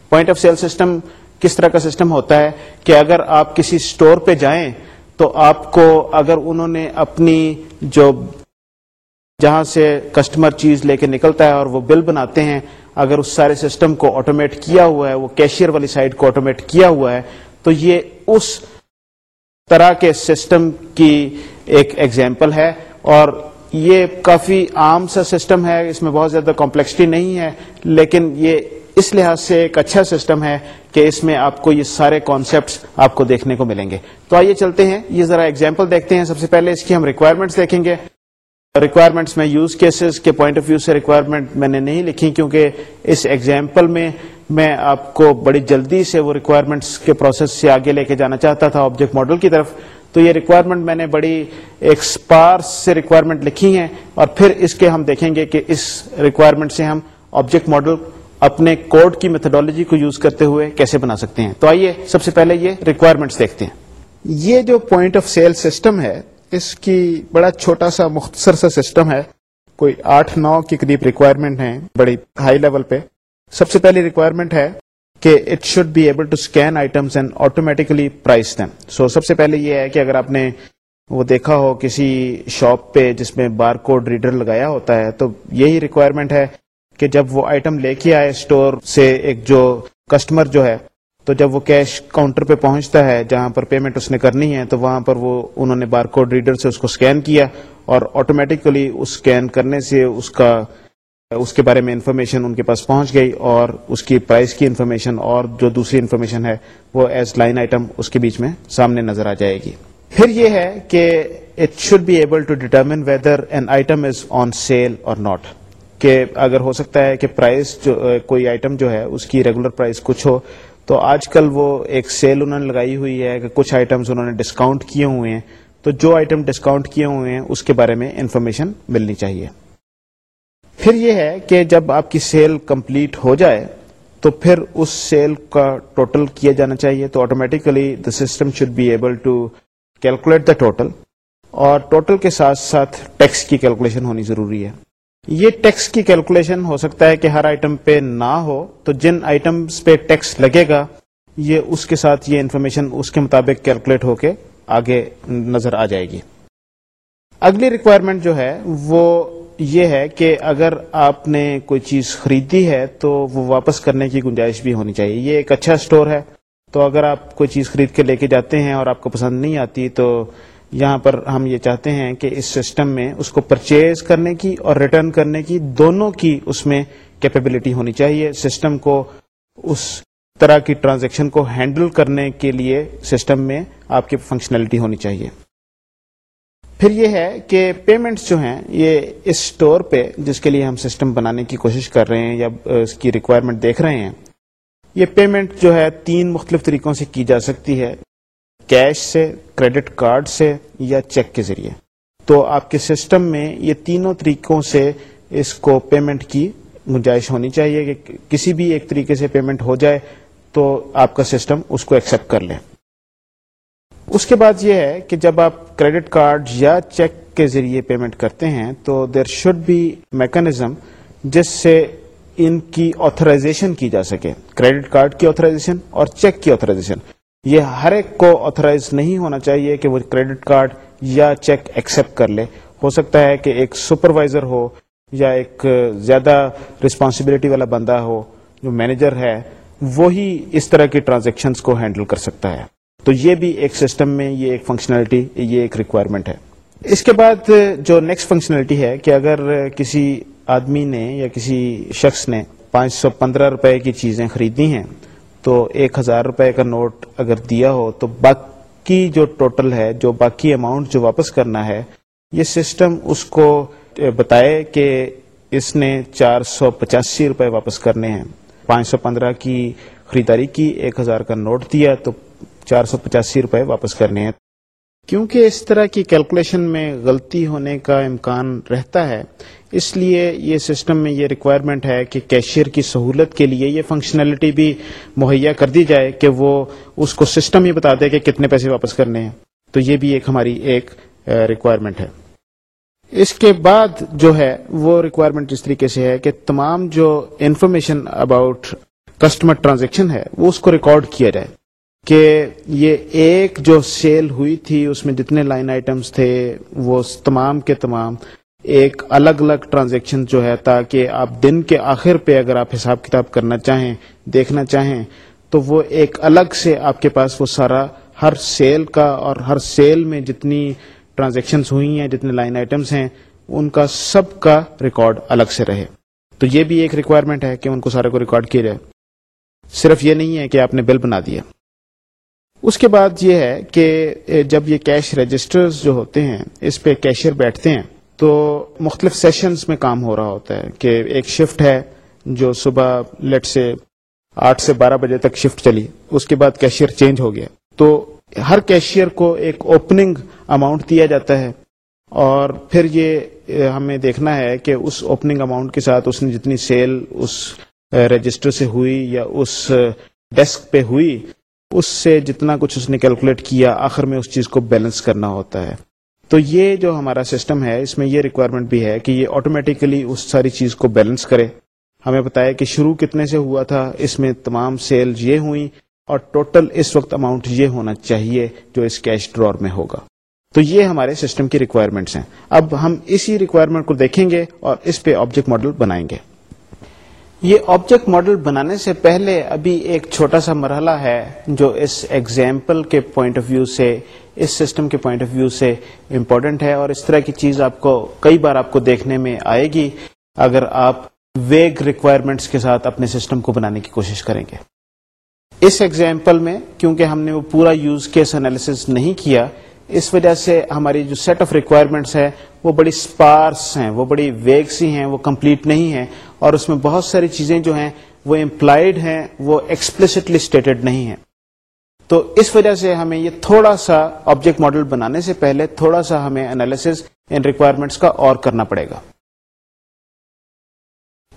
پوائنٹ آف سیل سسٹم کس طرح کا سسٹم ہوتا ہے کہ اگر آپ کسی اسٹور پہ جائیں تو آپ کو اگر انہوں نے اپنی جو جہاں سے کسٹمر چیز لے کے نکلتا ہے اور وہ بل بناتے ہیں، اگر اس سارے سسٹم کو آٹومیٹ کیا ہوا ہے، وہ کیشیئر والی سائڈ کو آٹومیٹ کیا ہوا ہے تو یہ اس طرح کے سسٹم کی ایک ایگزامپل ہے اور یہ کافی عام سا سسٹم ہے، اس میں بہت زیادہ کمپلیکسٹی نہیں ہے، لیکن یہ اس لحاظ سے ایک اچھا سسٹم ہے کہ اس میں آپ کو یہ سارے کانسیپٹس آپ کو دیکھنے کو ملیں گے۔ تو آئیے چلتے ہیں، یہ ذرا ایگزامپل دیکھتے ہیں۔ سب سے پہلے اس کی ہم ریکوائرمنٹس دیکھیں گے۔ ریکوائرمنٹس میں یوز کیسز کے پوائنٹ آف ویو سے ریکوائرمنٹ میں نے نہیں لکھی کیونکہ اس ایگزامپل میں میں آپ کو بڑی جلدی سے وہ ریکوائرمنٹس کے پروسیس سے آگے لے کے جانا چاہتا تھا آبجیکٹ ماڈل کی طرف، تو یہ ریکوائرمنٹ میں نے بڑی ایک اسپارس سے ریکوائرمنٹ لکھی ہیں اور پھر اس کے ہم دیکھیں گے کہ اس ریکوائرمنٹ سے ہم آبجیکٹ ماڈل اپنے کوڈ کی میتھڈالوجی کو یوز کرتے ہوئے کیسے بنا سکتے ہیں۔ تو آئیے، سب سے پہلے یہ ریکوائرمنٹس دیکھتے ہیں۔ یہ جو پوائنٹ آف سیل سسٹم ہے، اس کی بڑا چھوٹا سا مختصر سا سسٹم ہے۔ کوئی آٹھ نو کے قریب ریکوائرمنٹ ہے بڑی ہائی لیول پہ۔ سب سے پہلی ریکوائرمنٹ ہے کہ it should be able to scan items and automatically price them so سب سے پہلے یہ ہے کہ اگر آپ نے وہ دیکھا ہو کسی شاپ پہ جس میں بار کوڈ ریڈر لگایا ہوتا ہے، تو یہی ریکوائرمنٹ ہے کہ جب وہ آئٹم لے کے آئے اسٹور سے ایک جو کسٹمر جو ہے، تو جب وہ کیش کاؤنٹر پہ پہنچتا ہے جہاں پر پیمنٹ اس نے کرنی ہے، تو وہاں پر وہ انہوں نے بار کوڈ ریڈر سے اس کو اسکین کیا اور آٹومیٹکلی اس اسکین کرنے سے اس کا اس کے بارے میں انفارمیشن ان کے پاس پہنچ گئی اور اس کی پرائز کی انفارمیشن اور جو دوسری انفارمیشن ہے وہ ایز لائن آئٹم اس کے بیچ میں سامنے نظر آ جائے گی۔ پھر یہ ہے کہ it should be able to determine whether an item is on sale or not کہ اگر ہو سکتا ہے کہ پرائز جو کوئی آئٹم جو ہے اس کی ریگولر پرائز کچھ ہو، تو آج کل وہ ایک سیل انہوں نے لگائی ہوئی ہے، کہ کچھ آئٹمس انہوں نے ڈسکاؤنٹ کیے ہوئے ہیں۔ تو جو آئٹم ڈسکاؤنٹ کیے ہوئے ہیں، اس کے بارے میں انفارمیشن ملنی چاہیے۔ پھر یہ ہے کہ جب آپ کی سیل کمپلیٹ ہو جائے تو پھر اس سیل کا ٹوٹل کیا جانا چاہیے تو automatically the system should be able to calculate the total اور ٹوٹل کے ساتھ ساتھ ٹیکس کی کیلکولیشن ہونی ضروری ہے۔ یہ ٹیکس کی کیلکولیشن ہو سکتا ہے کہ ہر آئٹم پہ نہ ہو تو جن آئٹمس پہ ٹیکس لگے گا، یہ اس کے ساتھ یہ انفارمیشن اس کے مطابق کیلکولیٹ ہو کے آگے نظر آ جائے گی۔ اگلی ریکوائرمنٹ جو ہے وہ یہ ہے کہ اگر آپ نے کوئی چیز خریدی ہے تو وہ واپس کرنے کی گنجائش بھی ہونی چاہیے۔ یہ ایک اچھا اسٹور ہے۔ تو اگر آپ کوئی چیز خرید کے لے کے جاتے ہیں اور آپ کو پسند نہیں آتی تو یہاں پر ہم یہ چاہتے ہیں کہ اس سسٹم میں اس کو پرچیز کرنے کی اور ریٹرن کرنے کی دونوں کی اس میں کیپیبلٹی ہونی چاہیے۔ سسٹم کو اس طرح کی ٹرانزیکشن کو ہینڈل کرنے کے لیے سسٹم میں آپ کی فنکشنلٹی ہونی چاہیے۔ پھر یہ ہے کہ پیمنٹس جو ہیں، یہ اس اسٹور پہ جس کے لیے ہم سسٹم بنانے کی کوشش کر رہے ہیں یا اس کی ریکوائرمنٹ دیکھ رہے ہیں، یہ پیمنٹ جو ہے تین مختلف طریقوں سے کی جا سکتی ہے کیش سے کریڈٹ کارڈ سے یا چیک کے ذریعے۔ تو آپ کے سسٹم میں یہ تینوں طریقوں سے اس کو پیمنٹ کی گنجائش ہونی چاہیے کہ کسی بھی ایک طریقے سے پیمنٹ ہو جائے تو آپ کا سسٹم اس کو ایکسپٹ کر لے۔ اس کے بعد یہ ہے کہ جب آپ کریڈٹ کارڈ یا چیک کے ذریعے پیمنٹ کرتے ہیں تو دیر شوڈ بی میکنزم جس سے ان کی آتھرائزیشن کی جا سکے۔ کریڈٹ کارڈ کی آتھرائزیشن اور چیک کی آتھرائزیشن یہ ہر ایک کو آتھرائز نہیں ہونا چاہیے کہ وہ کریڈٹ کارڈ یا چیک ایکسپٹ کر لے۔ ہو سکتا ہے کہ ایک سپروائزر ہو یا ایک زیادہ رسپانسبلٹی والا بندہ ہو جو مینیجر ہے وہی اس طرح کی ٹرانزیکشنز کو ہینڈل کر سکتا ہے۔ تو یہ بھی ایک سسٹم میں یہ ایک فنکشنلٹی یہ ایک ریکوائرمنٹ ہے۔ اس کے بعد جو نیکسٹ فنکشنلٹی ہے کہ اگر کسی آدمی نے یا کسی شخص نے پانچ سو پندرہ روپے کی چیزیں خریدی ہیں، تو ایک ہزار روپے کا نوٹ اگر دیا ہو، تو باقی جو ٹوٹل ہے، جو باقی اماؤنٹ جو واپس کرنا ہے، یہ سسٹم اس کو بتائے کہ اس نے چار سو پچاسی روپے واپس کرنے ہیں۔ پانچ سو پندرہ کی خریداری کی، ایک ہزار کا نوٹ دیا، تو چار سو پچاسی روپے واپس کرنے ہیں۔ کیونکہ اس طرح کی کیلکولیشن میں غلطی ہونے کا امکان رہتا ہے، اس لیے یہ سسٹم میں یہ ریکوائرمنٹ ہے کہ کیشیئر کی سہولت کے لیے یہ فنکشنلٹی بھی مہیا کر دی جائے کہ وہ اس کو سسٹم ہی بتا دے کہ کتنے پیسے واپس کرنے ہیں۔ تو یہ بھی ایک ہماری ایک ریکوائرمنٹ ہے۔ اس کے بعد جو ہے، وہ ریکوائرمنٹ اس طریقے سے ہے کہ تمام جو انفارمیشن اباؤٹ کسٹمر ٹرانزیکشن ہے، وہ اس کو ریکارڈ کیا جائے۔ کہ یہ ایک جو سیل ہوئی تھی، اس میں جتنے لائن آئٹمس تھے، وہ تمام کے تمام ایک الگ الگ ٹرانزیکشن جو ہے، تاکہ آپ دن کے آخر پہ اگر آپ حساب کتاب کرنا چاہیں، دیکھنا چاہیں، تو وہ ایک الگ سے آپ کے پاس وہ سارا ہر سیل کا اور ہر سیل میں جتنی ٹرانزیکشن ہوئی ہیں، جتنے لائن آئٹمس ہیں، ان کا سب کا ریکارڈ الگ سے رہے۔ تو یہ بھی ایک ریکوائرمنٹ ہے کہ ان کو سارے کو ریکارڈ کیا جائے۔ صرف یہ نہیں ہے کہ آپ نے بل بنا دیا۔ اس کے بعد یہ ہے کہ جب یہ کیش رجسٹر جو ہوتے ہیں، اس پہ کیشیئر بیٹھتے ہیں، تو مختلف سیشنز میں کام ہو رہا ہوتا ہے کہ ایک شفٹ ہے جو صبح لیٹ سے آٹھ سے بارہ بجے تک شفٹ چلی، اس کے بعد کیشیئر چینج ہو گیا۔ تو ہر کیشیئر کو ایک اوپننگ اماؤنٹ دیا جاتا ہے، اور پھر یہ ہمیں دیکھنا ہے کہ اس اوپننگ اماؤنٹ کے ساتھ اس نے جتنی سیل اس رجسٹر سے ہوئی یا اس ڈیسک پہ ہوئی اس سے جتنا کچھ اس نے کیلکولیٹ کیا، آخر میں اس چیز کو بیلنس کرنا ہوتا ہے۔ تو یہ جو ہمارا سسٹم ہے، اس میں یہ ریکوائرمنٹ بھی ہے کہ یہ آٹومیٹیکلی اس ساری چیز کو بیلنس کرے۔ ہمیں بتایا کہ شروع کتنے سے ہوا تھا، اس میں تمام سیل یہ ہوئی اور ٹوٹل اس وقت اماؤنٹ یہ ہونا چاہیے جو اس کیش ڈرور میں ہوگا۔ تو یہ ہمارے سسٹم کی ریکوائرمنٹس ہیں۔ اب ہم اسی ریکوائرمنٹ کو دیکھیں گے اور اس پہ آبجیکٹ ماڈل بنائیں گے۔ یہ آبجیکٹ ماڈل بنانے سے پہلے ابھی ایک چھوٹا سا مرحلہ ہے جو اس ایگزامپل کے پوائنٹ آف ویو سے، اس سسٹم کے پوائنٹ آف ویو سے امپورٹنٹ ہے اور اس طرح کی چیز آپ کو کئی بار آپ کو دیکھنے میں آئے گی اگر آپ ویگ ریکوائرمنٹس کے ساتھ اپنے سسٹم کو بنانے کی کوشش کریں گے۔ اس ایگزامپل میں کیونکہ ہم نے وہ پورا یوز کیس انالیس نہیں کیا، اس وجہ سے ہماری جو سیٹ آف ریکوائرمنٹس ہے وہ بڑی اسپارس ہیں، وہ بڑی ویگ سی ہیں، وہ کمپلیٹ نہیں ہیں۔ اور اس میں بہت ساری چیزیں جو ہیں وہ امپلائڈ ہیں، وہ ایکسپلسٹلی اسٹیٹڈ نہیں ہیں۔ تو اس وجہ سے ہمیں یہ تھوڑا سا آبجیکٹ ماڈل بنانے سے پہلے تھوڑا سا ہمیں انالیس ان ریکوائرمنٹس کا اور کرنا پڑے گا۔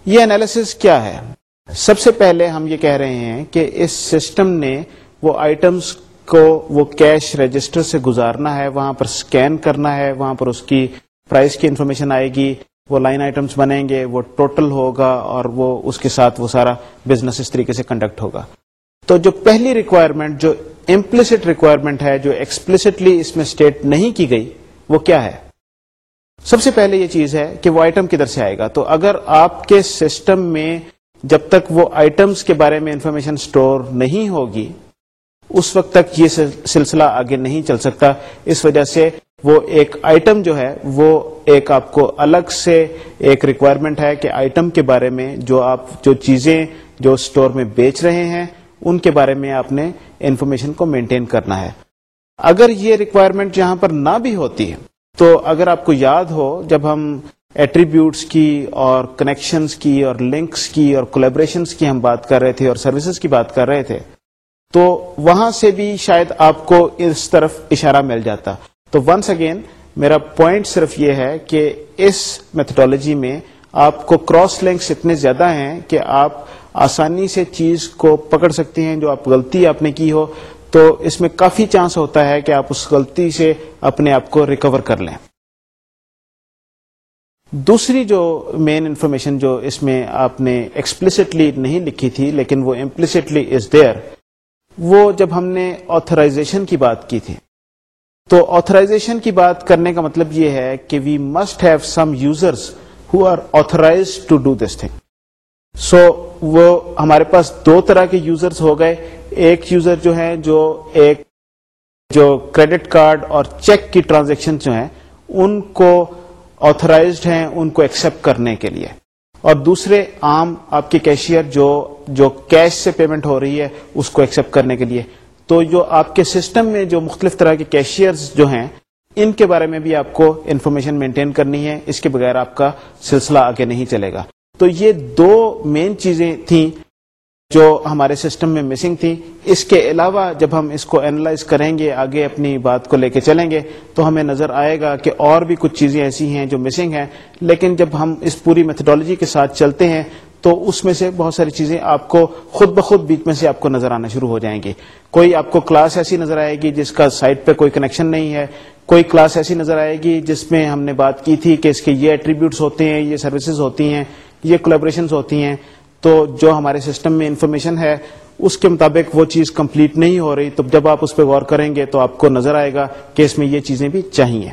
یہ انالیس کیا ہے؟ سب سے پہلے ہم یہ کہہ رہے ہیں کہ اس سسٹم نے وہ آئٹمس کو وہ کیش رجسٹر سے گزارنا ہے، وہاں پر اسکین کرنا ہے، وہاں پر اس کی پرائز کی انفارمیشن آئے گی۔ وہ لائن آئٹمس بنیں گے، وہ ٹوٹل ہوگا اور وہ اس کے ساتھ وہ سارا بزنس اس طریقے سے کنڈکٹ ہوگا۔ تو جو پہلی ریکوائرمنٹ جو امپلسٹ ریکوائرمنٹ ہے، جو ایکسپلسٹلی اس میں اسٹیٹ نہیں کی گئی، وہ کیا ہے؟ سب سے پہلے یہ چیز ہے کہ وہ آئٹم کدھر سے آئے گا؟ تو اگر آپ کے سسٹم میں جب تک وہ آئٹمس کے بارے میں انفارمیشن اسٹور نہیں ہوگی، اس وقت تک یہ سلسلہ آگے نہیں چل سکتا۔ اس وجہ سے وہ ایک آئٹم جو ہے، وہ ایک آپ کو الگ سے ایک ریکوائرمنٹ ہے کہ آئٹم کے بارے میں جو آپ، جو چیزیں جو اسٹور میں بیچ رہے ہیں، ان کے بارے میں آپ نے انفارمیشن کو مینٹین کرنا ہے۔ اگر یہ ریکوائرمنٹ یہاں پر نہ بھی ہوتی ہے تو اگر آپ کو یاد ہو، جب ہم ایٹریبیوٹس کی اور کنیکشنز کی اور لنکس کی اور کولیبریشنس کی ہم بات کر رہے تھے اور سروسز کی بات کر رہے تھے، تو وہاں سے بھی شاید آپ کو اس طرف اشارہ مل جاتا۔ تو ونس اگین میرا پوائنٹ صرف یہ ہے کہ اس میتھڈالوجی میں آپ کو کراس لنکس اتنے زیادہ ہیں کہ آپ آسانی سے چیز کو پکڑ سکتے ہیں جو آپ غلطی آپ نے کی ہو، تو اس میں کافی چانس ہوتا ہے کہ آپ اس غلطی سے اپنے آپ کو ریکور کر لیں۔ دوسری جو مین انفارمیشن جو اس میں آپ نے ایکسپلسٹلی نہیں لکھی تھی، لیکن وہ امپلسٹلی از دیئر وہ جب ہم نے آتھرائزیشن کی بات کی تھی۔ تو آتھرائزیشن کی بات کرنے کا مطلب یہ ہے کہ we must have some users who are authorise to do this thing so وہ ہمارے پاس دو طرح کے یوزرس ہو گئے۔ ایک یوزر جو ہے جو ایک جو کریڈٹ کارڈ اور چیک کی ٹرانزیکشن جو ہیں، ان کو آتھرائزڈ ہیں، ان کو ایکسپٹ کرنے کے لیے۔ اور دوسرے عام آپ کے کیشیئر جو جو کیش سے پیمنٹ ہو رہی ہے، اس کو ایکسپٹ کرنے کے لیے۔ تو جو آپ کے سسٹم میں جو مختلف طرح کے کیشیئرز جو ہیں، ان کے بارے میں بھی آپ کو انفارمیشن مینٹین کرنی ہے۔ اس کے بغیر آپ کا سلسلہ آگے نہیں چلے گا۔ تو یہ دو مین چیزیں تھیں جو ہمارے سسٹم میں مسنگ تھی اس کے علاوہ جب ہم اس کو اینالائز کریں گے، آگے اپنی بات کو لے کے چلیں گے، تو ہمیں نظر آئے گا کہ اور بھی کچھ چیزیں ایسی ہیں جو مسنگ ہیں۔ لیکن جب ہم اس پوری میتھڈالوجی کے ساتھ چلتے ہیں تو اس میں سے بہت ساری چیزیں آپ کو خود بخود بیچ میں سے آپ کو نظر آنا شروع ہو جائیں گی کوئی آپ کو کلاس ایسی نظر آئے گی جس کا سائٹ پہ کوئی کنیکشن نہیں ہے۔ کوئی کلاس ایسی نظر آئے گی جس میں ہم نے بات کی تھی کہ اس کے یہ ایٹریبیوٹس ہوتے ہیں، یہ سروسز ہوتی ہیں، یہ کولیبریشن ہوتی ہیں۔ تو جو ہمارے سسٹم میں انفارمیشن ہے، اس کے مطابق وہ چیز کمپلیٹ نہیں ہو رہی۔ تو جب آپ اس پہ غور کریں گے تو آپ کو نظر آئے گا کہ اس میں یہ چیزیں بھی چاہیے۔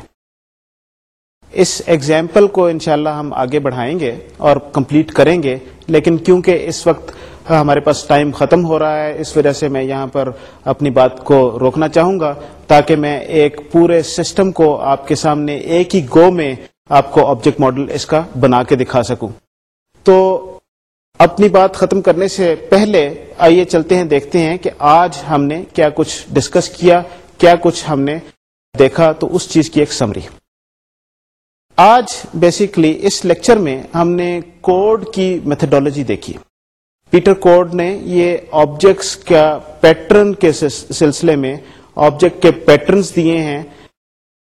اس ایگزامپل کو انشاءاللہ ہم آگے بڑھائیں گے اور کمپلیٹ کریں گے۔ لیکن کیونکہ اس وقت ہمارے پاس ٹائم ختم ہو رہا ہے، اس وجہ سے میں یہاں پر اپنی بات کو روکنا چاہوں گا تاکہ میں ایک پورے سسٹم کو آپ کے سامنے ایک ہی گو میں آپ کو آبجیکٹ ماڈل اس کا بنا کے دکھا سکوں۔ تو اپنی بات ختم کرنے سے پہلے آئیے چلتے ہیں، دیکھتے ہیں کہ آج ہم نے کیا کچھ ڈسکس کیا کیا کچھ ہم نے دیکھا۔ تو اس چیز کی ایک سمری آج بیسیکلی اس لیکچر میں ہم نے کوڈ کی میتھڈالوجی دیکھی۔ پیٹر کوڈ نے یہ آبجیکٹس کا پیٹرن کے سلسلے میں آبجیکٹ کے پیٹرنز دیے ہیں۔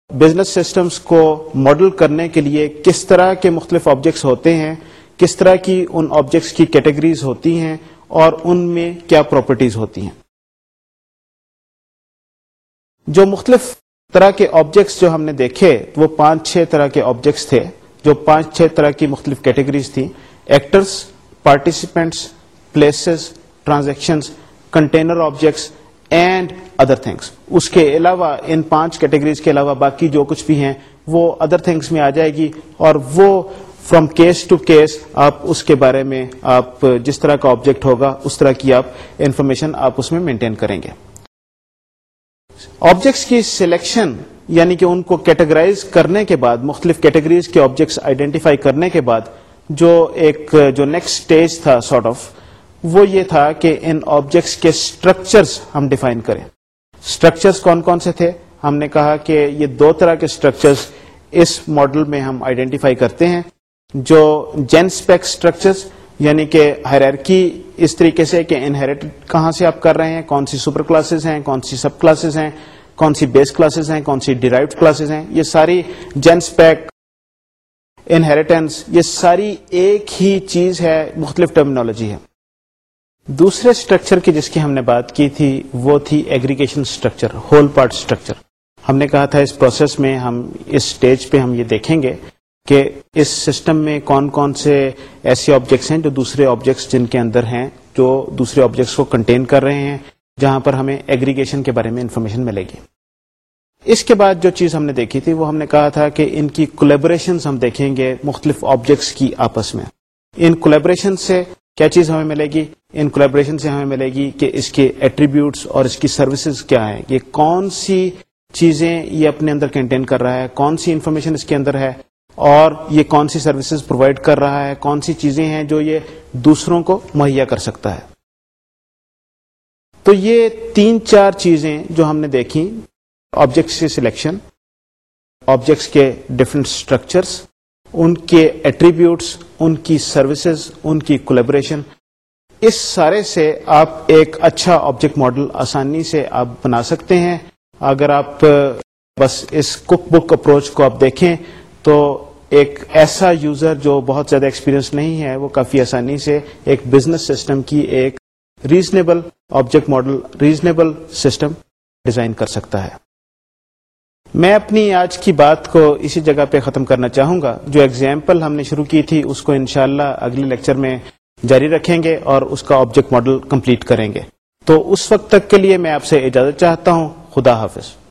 بزنس سسٹمز کو ماڈل کرنے کے لیے کس طرح کے مختلف آبجیکٹس ہوتے ہیں، کس طرح کی ان آبجیکٹس کی کیٹیگریز ہوتی ہیں اور ان میں کیا پراپرٹیز ہوتی ہیں۔ جو مختلف طرح کے آبجیکٹس جو ہم نے دیکھے، وہ پانچ چھ طرح کے آبجیکٹس تھے، جو پانچ چھ طرح کی مختلف کیٹیگریز تھیں۔ Actors participants places transactions container objects and other things اس کے علاوہ ان پانچ کیٹیگریز کے علاوہ باقی جو کچھ بھی ہیں، وہ ادر تھنگس میں آ جائے گی۔ اور وہ فرام کیس ٹو کیس آپ اس کے بارے میں، آپ جس طرح کا آبجیکٹ ہوگا، اس طرح کی آپ انفارمیشن آپ اس میں مینٹین کریں گے۔ آبجیکٹس کی سلیکشن یعنی کہ ان کو کیٹیگرائز کرنے کے بعد مختلف کیٹیگریز کے آبجیکٹس آئیڈینٹیفائی کرنے کے بعد جو ایک جو نیکسٹ اسٹیج تھا سارٹ آف وہ یہ تھا کہ ان آبجیکٹس کے اسٹرکچرس ہم ڈیفائن کریں اسٹرکچرس کون کون سے تھے ہم نے کہا کہ یہ دو طرح کے اسٹرکچرس اس ماڈل میں ہم آئیڈینٹیفائی کرتے ہیں جو جین اسپیک اسٹرکچر یعنی کہ ہیرارکی اس طریقے سے کہ انہیریٹ کہاں سے آپ کر رہے ہیں؟ کون سی سپر کلاسز ہیں؟ کون سی سب کلاسز ہیں؟ کون سی بیس کلاسز ہیں؟ کون سی ڈیرائیوڈ کلاسز ہیں؟ یہ ساری جین اسپیک انہیریٹنس یہ ساری ایک ہی چیز ہے، مختلف ٹرمینالوجی ہے۔ دوسرے اسٹرکچر کی جس کی ہم نے بات کی تھی، وہ تھی aggregation structure whole part structure ہم نے کہا تھا اس پروسیس میں ہم اس اسٹیج پہ ہم یہ دیکھیں گے۔ کہ اس سسٹم میں کون کون سے ایسے آبجیکٹس ہیں جو دوسرے آبجیکٹس جن کے اندر ہیں، جو دوسرے آبجیکٹس کو کنٹین کر رہے ہیں، جہاں پر ہمیں ایگریگیشن کے بارے میں انفارمیشن ملے گی۔ اس کے بعد جو چیز ہم نے دیکھی تھی، وہ ہم نے کہا تھا کہ ان کی کولیبریشن ہم دیکھیں گے مختلف آبجیکٹس کی آپس میں۔ ان کولیبریشن سے کیا چیز ہمیں ملے گی؟ ان کولیبریشن سے ہمیں ملے گی کہ اس کے ایٹریبیوٹس اور اس کی سروسز کیا ہیں۔ یہ کون سی چیزیں یہ اپنے اندر کنٹین کر رہا ہے؟ کون سی انفارمیشن اس کے اندر ہے؟ اور یہ کون سی سروسز پرووائڈ کر رہا ہے؟ کون سی چیزیں ہیں جو یہ دوسروں کو مہیا کر سکتا ہے؟ تو یہ تین چار چیزیں جو ہم نے دیکھی آبجیکٹس کی سلیکشن آبجیکٹس کے ڈفرینٹ اسٹرکچرس ان کے ایٹریبیوٹس ان کی سروسز ان کی کولیبریشن اس سارے سے آپ ایک اچھا آبجیکٹ ماڈل آسانی سے آپ بنا سکتے ہیں۔ اگر آپ بس اس کک بک اپروچ کو آپ دیکھیں تو ایک ایسا یوزر جو بہت زیادہ ایکسپیرینس نہیں ہے، وہ کافی آسانی سے ایک بزنس سسٹم کی ایک reasonable object model reasonable system design کر سکتا ہے۔ میں اپنی آج کی بات کو اسی جگہ پہ ختم کرنا چاہوں گا۔ جو ایگزامپل ہم نے شروع کی تھی، اس کو انشاءاللہ اگلے لیکچر میں جاری رکھیں گے اور اس کا آبجیکٹ ماڈل کمپلیٹ کریں گے۔ تو اس وقت تک کے لیے میں آپ سے اجازت چاہتا ہوں۔ خدا حافظ۔